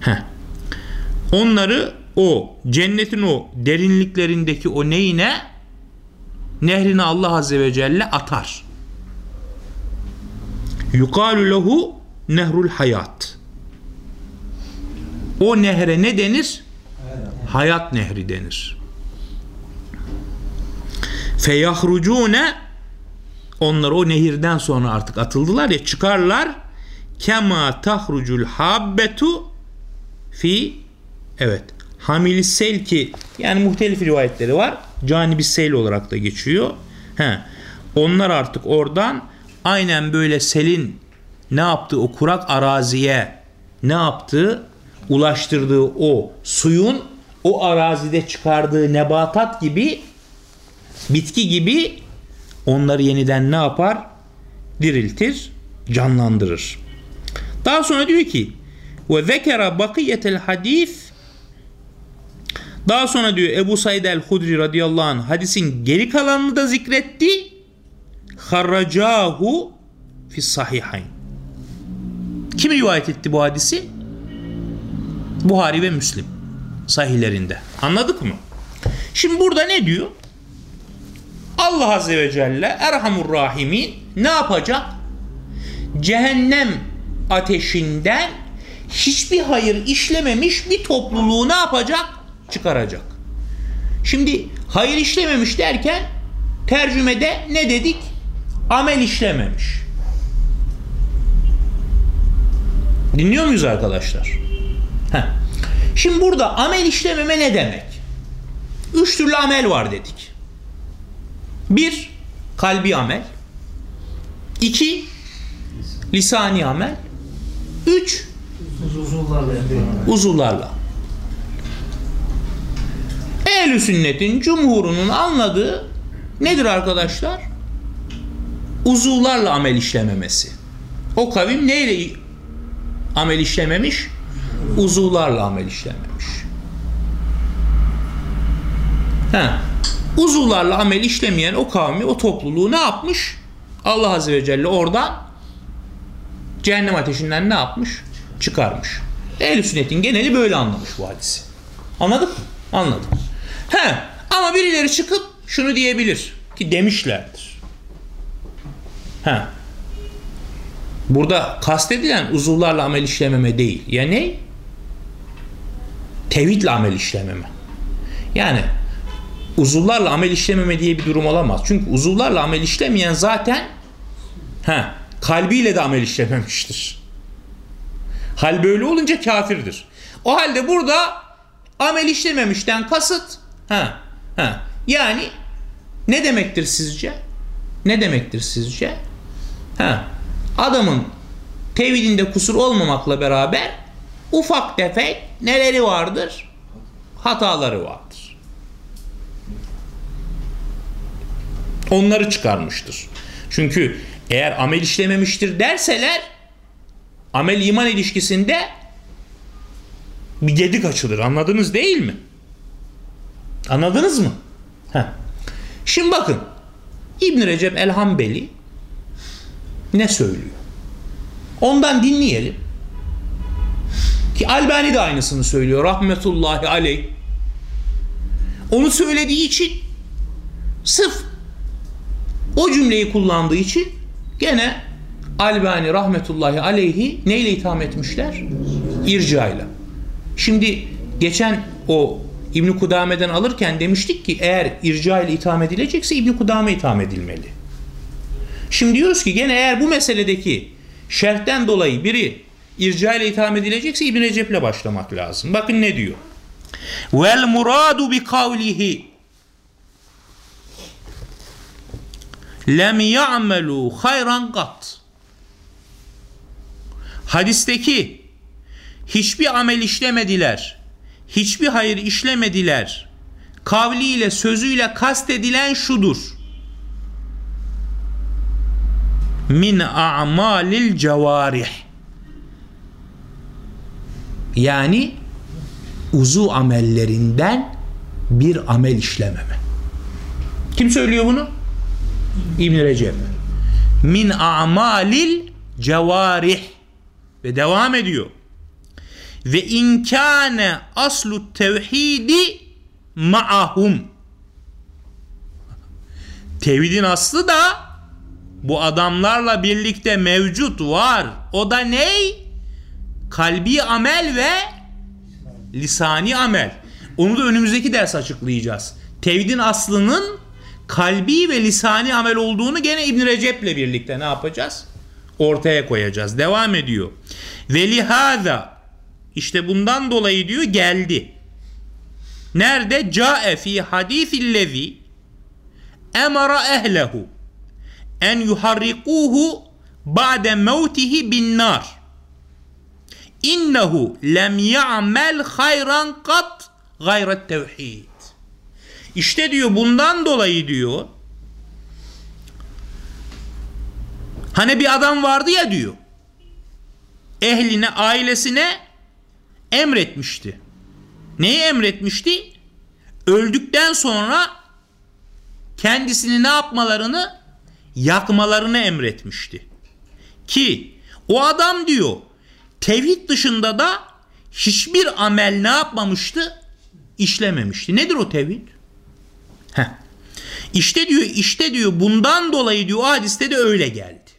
Heh. Onları o cennetin o derinliklerindeki o neyine nehrine Allah Azze ve Celle atar. Yukalu lehu nehrul hayat. O nehre ne denir? Hayat nehri denir. Feyahrucune onlar o nehirden sonra artık atıldılar ya çıkarlar kema tahrucul habbetu fi evet hamili sel ki yani muhtelif rivayetleri var canibi sel olarak da geçiyor He. onlar artık oradan aynen böyle selin ne yaptığı o kurak araziye ne yaptığı ulaştırdığı o suyun o arazide çıkardığı nebatat gibi bitki gibi onları yeniden ne yapar? Diriltir, canlandırır. Daha sonra diyor ki ve zekera bakiyetel hadis daha sonra diyor Ebu Said el-Hudri radıyallahu anh hadisin geri kalanını da zikretti. Harracahu fi sahihayn. Kim rivayet etti bu hadisi? Buhari ve Müslim sahihlerinde. Anladık mı? Şimdi burada ne diyor? Allah Azze ve Celle Erhamur Rahimin ne yapacak? Cehennem ateşinden hiçbir hayır işlememiş bir topluluğu ne yapacak? Çıkaracak. Şimdi hayır işlememiş derken tercümede ne dedik? Amel işlememiş. Dinliyor muyuz arkadaşlar? Heh. Şimdi burada amel işlememe ne demek? Üç türlü amel var dedik. Bir, kalbi amel. İki, lisani amel. Üç, Uzuvlarla uzuvlarla. Ehl-i sünnetin cumhurunun anladığı nedir arkadaşlar? Uzuvlarla amel işlememesi. O kavim neyle amel işlememiş? Uzuvlarla amel işlememiş. Ha. Uzuvlarla amel işlemeyen o kavmi, o topluluğu ne yapmış? Allah Azze ve Celle oradan cehennem ateşinden ne yapmış? Çıkarmış. Ehl-i sünnetin geneli böyle anlamış bu hadisi. Anladık mı? Anladık. He, ama birileri çıkıp şunu diyebilir ki demişlerdir. He. Burada kastedilen uzuvlarla amel işlememe değil. Ya ne? Tevhidle amel işlememe. Yani uzuvlarla amel işlememe diye bir durum olamaz. Çünkü uzuvlarla amel işlemeyen zaten he, kalbiyle de amel işlememiştir. Hal böyle olunca kafirdir. O halde burada amel işlememişten kasıt ha, ha, yani ne demektir sizce? Ne demektir sizce? Ha, adamın tevhidinde kusur olmamakla beraber ufak tefek neleri vardır? Hataları vardır. Onları çıkarmıştır. Çünkü eğer amel işlememiştir derseler amel iman ilişkisinde bir gedik açılır. Anladınız değil mi? Anladınız mı? Heh. Şimdi bakın İbn Recep el-Hambeli ne söylüyor? Ondan dinleyelim. Ki Albani de aynısını söylüyor. Rahmetullahi aleyh. Onu söylediği için sırf o cümleyi kullandığı için gene Albani rahmetullahi aleyhi neyle itham etmişler? İrcayla. Şimdi geçen o İbn Kudame'den alırken demiştik ki eğer irca ile itham edilecekse İbn Kudame itham edilmeli. Şimdi diyoruz ki gene eğer bu meseledeki şerhten dolayı biri irca ile itham edilecekse İbn Recep'le başlamak lazım. Bakın ne diyor? Vel muradu bi kavlihi lem ya'melu hayran kat. Hadisteki hiçbir amel işlemediler, hiçbir hayır işlemediler. Kavliyle, sözüyle kastedilen şudur. Min a'malil cevarih. Yani uzu amellerinden bir amel işlememe. Kim söylüyor bunu? İbn Recep. Min a'malil cevarih ve devam ediyor. Ve inkâne aslu tevhidi ma'ahum. Tevhidin aslı da bu adamlarla birlikte mevcut var. O da ney? Kalbi amel ve lisani amel. Onu da önümüzdeki ders açıklayacağız. Tevhidin aslının kalbi ve lisani amel olduğunu gene İbn Recep'le birlikte ne yapacağız? Ortaya koyacağız. Devam ediyor. Ve lihaza işte bundan dolayı diyor geldi. Nerede? Ca'e fi hadisillezi emara ehlehu en yuharrikuhu ba'de mevtihi bin nar. İnnehu lem ya'mel hayran kat gayret tevhid. İşte diyor bundan dolayı diyor hani bir adam vardı ya diyor ehline ailesine emretmişti. Neyi emretmişti? Öldükten sonra kendisini ne yapmalarını yakmalarını emretmişti. Ki o adam diyor tevhid dışında da hiçbir amel ne yapmamıştı? İşlememişti. Nedir o tevhid? Heh. İşte diyor işte diyor bundan dolayı diyor o hadiste de öyle geldi.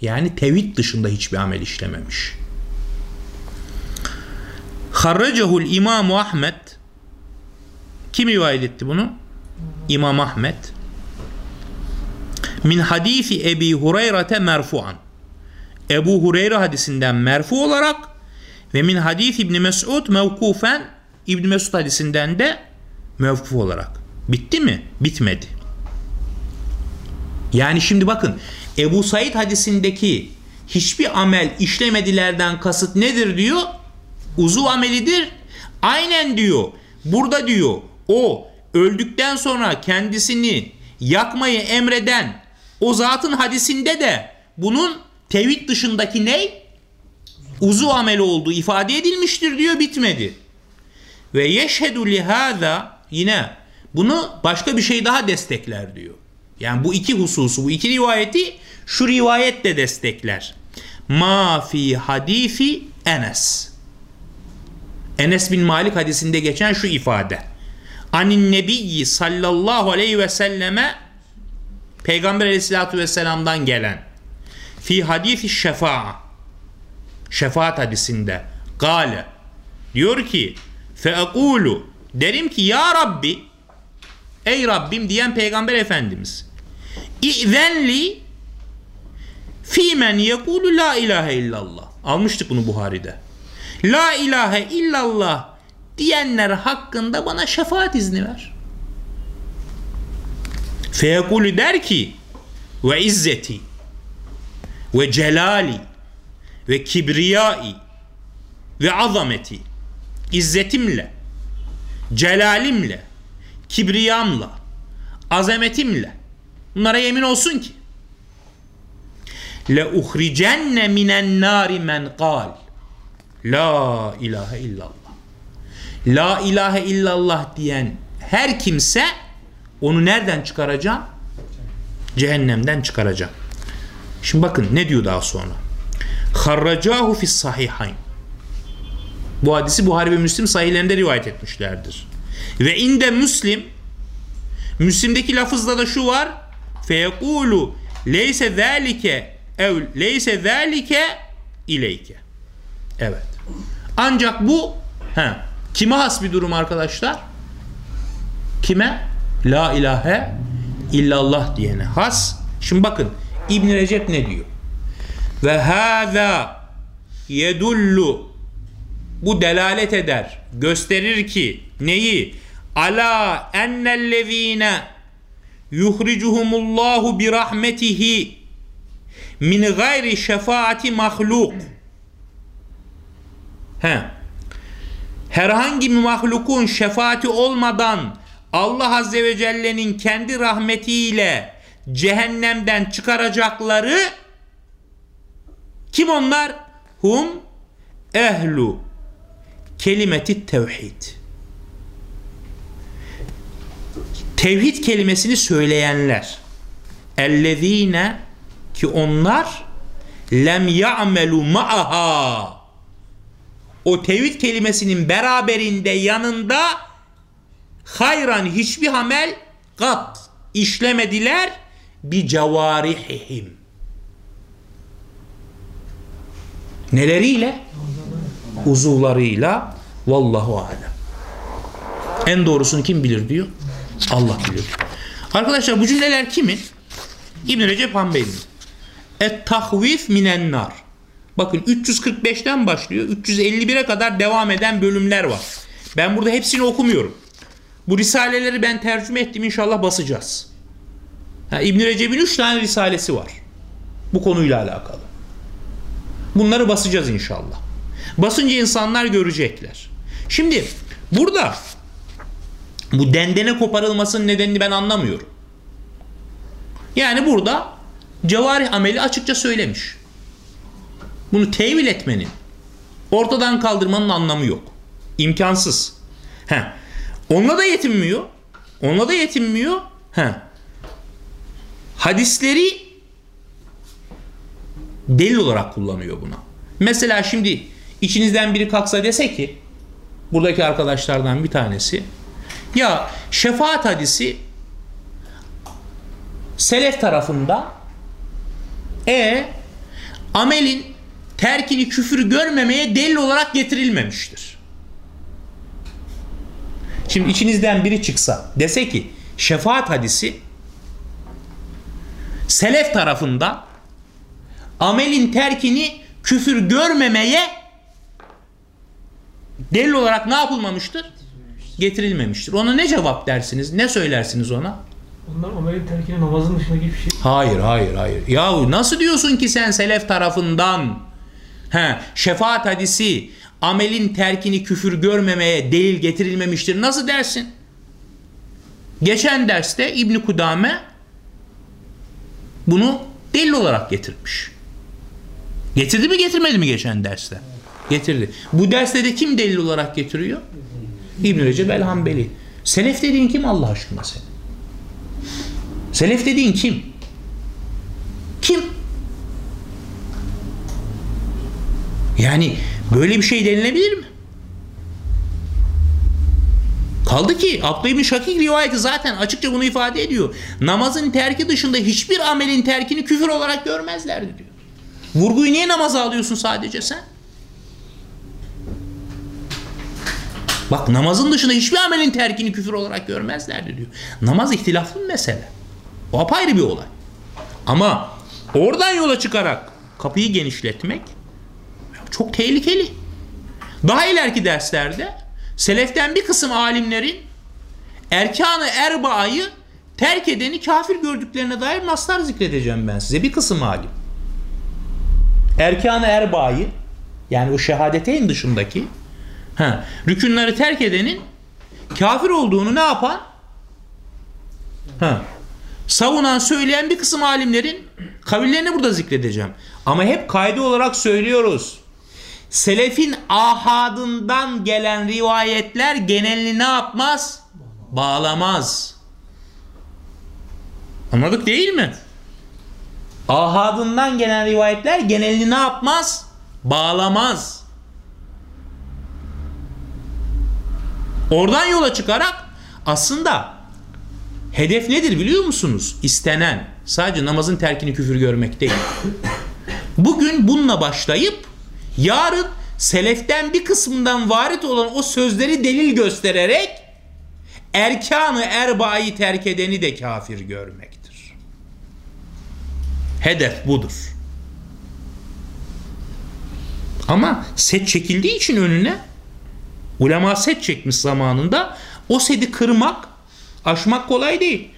Yani tevhid dışında hiçbir amel işlememiş. Harracehul İmam Ahmet kim rivayet etti bunu? İmam Ahmet min hadisi Ebi Hureyre'te merfuan Ebu Hureyre hadisinden merfu olarak ve min hadis İbni Mesud mevkufen İbni Mesud hadisinden de mevkuf olarak. Bitti mi? Bitmedi. Yani şimdi bakın Ebu Said hadisindeki hiçbir amel işlemedilerden kasıt nedir diyor? Uzuv amelidir. Aynen diyor. Burada diyor o öldükten sonra kendisini yakmayı emreden o zatın hadisinde de bunun tevhid dışındaki ne? Uzu ameli olduğu ifade edilmiştir diyor bitmedi. Ve yeşhedü lihâzâ yine bunu başka bir şey daha destekler diyor. Yani bu iki hususu, bu iki rivayeti şu rivayet de destekler. Ma fi hadifi Enes. Enes bin Malik hadisinde geçen şu ifade. Anin nebiyyi sallallahu aleyhi ve selleme Peygamber aleyhissalatü vesselam'dan gelen fi hadisi şefa'a şefaat hadisinde. Gale diyor ki feekulu derim ki ya Rabbi ey Rabbim diyen Peygamber Efendimiz. İzenli fimen yekulu la ilahe illallah. Almıştık bunu Buhari'de. La ilahe illallah diyenler hakkında bana şefaat izni ver. Feyekulu der ki ve izzeti ve celali. Ve kibriyai. Ve azameti. İzzetimle. Celalimle. Kibriyamla. Azametimle. Bunlara yemin olsun ki. Le uhricenne minen nari men kal. La ilahe illallah. La ilahe illallah diyen her kimse onu nereden çıkaracağım? Cehennemden çıkaracağım şimdi bakın ne diyor daha sonra harracahu fis sahihayn bu hadisi Buhari ve Müslim sahihlerinde rivayet etmişlerdir. Ve inde Müslim Müslim'deki lafızda da şu var. Feyekulu leyse zâlike ev leyse zâlike ileyke. Evet. Ancak bu he, kime has bir durum arkadaşlar? Kime? La ilahe illallah diyene has. Şimdi bakın İbn Recep ne diyor? Ve hâzâ yedullu bu delalet eder, gösterir ki neyi? Ala ennellezine yuhricuhumullahu bi rahmetihi min gayri şefaati mahluk. He. Herhangi bir mahlukun şefaati olmadan Allah Azze ve Celle'nin kendi rahmetiyle cehennemden çıkaracakları kim onlar? Hum ehlu kelimeti tevhid. Tevhid kelimesini söyleyenler. Ellezine ki onlar lem ya'melu ma'aha o tevhid kelimesinin beraberinde yanında hayran hiçbir amel kat işlemediler bi cevarihihim. Neleriyle? Uzuvlarıyla vallahu alem. En doğrusunu kim bilir diyor? Allah bilir. Arkadaşlar bu cümleler kimin? İbn Recep Hanbeli'nin. Et tahvif minen nar. Bakın 345'ten başlıyor. 351'e kadar devam eden bölümler var. Ben burada hepsini okumuyorum. Bu risaleleri ben tercüme ettim inşallah basacağız. Ha, İbn Recep'in 3 tane risalesi var. Bu konuyla alakalı. Bunları basacağız inşallah. Basınca insanlar görecekler. Şimdi burada bu dendene koparılmasının nedenini ben anlamıyorum. Yani burada cevarih ameli açıkça söylemiş. Bunu tevil etmenin, ortadan kaldırmanın anlamı yok. İmkansız. He. Onunla da yetinmiyor. Onunla da yetinmiyor. He. Hadisleri delil olarak kullanıyor buna. Mesela şimdi içinizden biri kalksa dese ki buradaki arkadaşlardan bir tanesi ya şefaat hadisi selef tarafında e amelin terkini küfür görmemeye delil olarak getirilmemiştir. Şimdi içinizden biri çıksa dese ki şefaat hadisi selef tarafında amelin terkini küfür görmemeye delil olarak ne yapılmamıştır? Getirilmemiştir. Ona ne cevap dersiniz? Ne söylersiniz ona? Onlar amelin terkine namazın dışında gibi bir şey. Hayır, hayır, hayır. Yahu nasıl diyorsun ki sen selef tarafından he, şefaat hadisi amelin terkini küfür görmemeye delil getirilmemiştir. Nasıl dersin? Geçen derste İbn Kudame bunu delil olarak getirmiş. Getirdi mi getirmedi mi geçen derste? Getirdi. Bu derste de kim delil olarak getiriyor? İbn Recep el Hanbeli. Selef dediğin kim Allah aşkına senin? Selef dediğin kim? Kim? Yani böyle bir şey denilebilir mi? Kaldı ki Abdü İbni Şakik rivayeti zaten açıkça bunu ifade ediyor. Namazın terki dışında hiçbir amelin terkini küfür olarak görmezlerdi diyor. Vurguyu niye namaza alıyorsun sadece sen? Bak namazın dışında hiçbir amelin terkini küfür olarak görmezlerdi diyor. Namaz ihtilaflı bir mesele. O apayrı bir olay. Ama oradan yola çıkarak kapıyı genişletmek çok tehlikeli. Daha ileriki derslerde seleften bir kısım alimlerin erkanı erbaayı terk edeni kafir gördüklerine dair naslar zikredeceğim ben size. Bir kısım alim. Erkanı erbaayı yani o şehadeteyn dışındaki ha, rükünleri terk edenin kafir olduğunu ne yapan? Ha, savunan söyleyen bir kısım alimlerin kavillerini burada zikredeceğim. Ama hep kaydı olarak söylüyoruz. Selefin ahadından gelen rivayetler genelini ne yapmaz? Bağlamaz. Anladık değil mi? Ahadından gelen rivayetler genelini ne yapmaz? Bağlamaz. Oradan yola çıkarak aslında hedef nedir biliyor musunuz? İstenen sadece namazın terkini küfür görmek değil. Bugün bununla başlayıp yarın seleften bir kısmından varit olan o sözleri delil göstererek erkanı erbayı terk edeni de kafir görmektir. Hedef budur. Ama set çekildiği için önüne ulema set çekmiş zamanında o sedi kırmak aşmak kolay değil.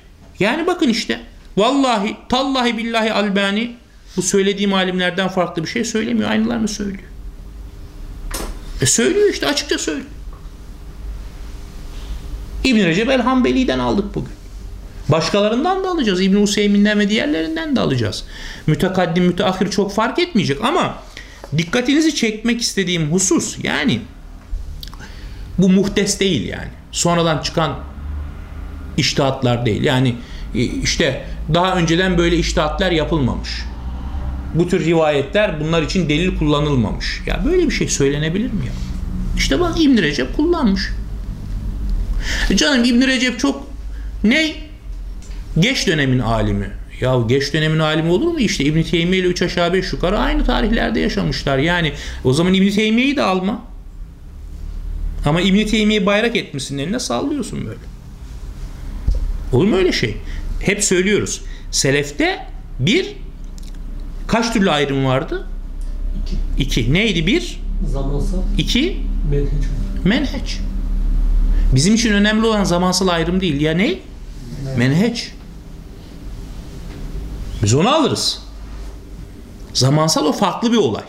Yani bakın işte vallahi tallahi billahi albani bu söylediğim alimlerden farklı bir şey söylemiyor. Aynılarını söylüyor. E söylüyor işte açıkça söylüyor. İbn Recep el Hanbeli'den aldık bugün. Başkalarından da alacağız. İbn Useymin'den ve diğerlerinden de alacağız. Mütekaddim, müteahhir çok fark etmeyecek ama dikkatinizi çekmek istediğim husus yani bu muhtes değil yani. Sonradan çıkan iştihatlar değil. Yani e, işte daha önceden böyle iştihatlar yapılmamış. Bu tür rivayetler bunlar için delil kullanılmamış. Ya böyle bir şey söylenebilir mi ya? İşte bak İbn Recep kullanmış. E canım İbn Recep çok ne? Geç dönemin alimi. Ya geç dönemin alimi olur mu? İşte İbn Teymiye ile 3 aşağı 5 yukarı aynı tarihlerde yaşamışlar. Yani o zaman İbn Teymiye'yi de alma. Ama İbn Teymiye'yi bayrak etmişsin eline sallıyorsun böyle. Olur mu öyle şey? Hep söylüyoruz. Selefte bir kaç türlü ayrım vardı? İki. İki. Neydi? Bir. Zamansal iki menheç. Menheç. Bizim için önemli olan zamansal ayrım değil. Ya ne? Menheç. Biz onu alırız. Zamansal o farklı bir olay.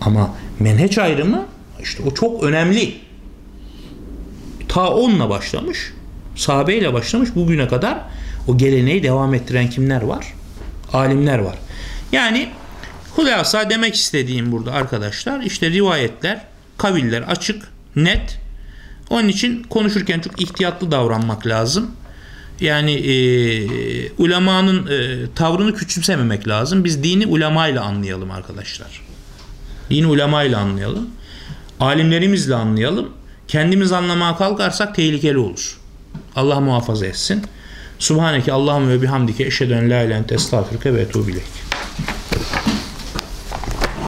Ama menheç ayrımı işte o çok önemli. Ta onunla başlamış. Sahabeyle başlamış bugüne kadar o geleneği devam ettiren kimler var? Alimler var. Yani hulasa demek istediğim burada arkadaşlar işte rivayetler, kaviller açık, net. Onun için konuşurken çok ihtiyatlı davranmak lazım. Yani e, ulemanın e, tavrını küçümsememek lazım. Biz dini ulemayla anlayalım arkadaşlar. Dini ulemayla anlayalım. Alimlerimizle anlayalım. Kendimiz anlamaya kalkarsak tehlikeli olur. Allah muhafaza etsin. Subhaneke Allahümme ve bihamdike eşhedü en la ilahe ve etûbü ileyk.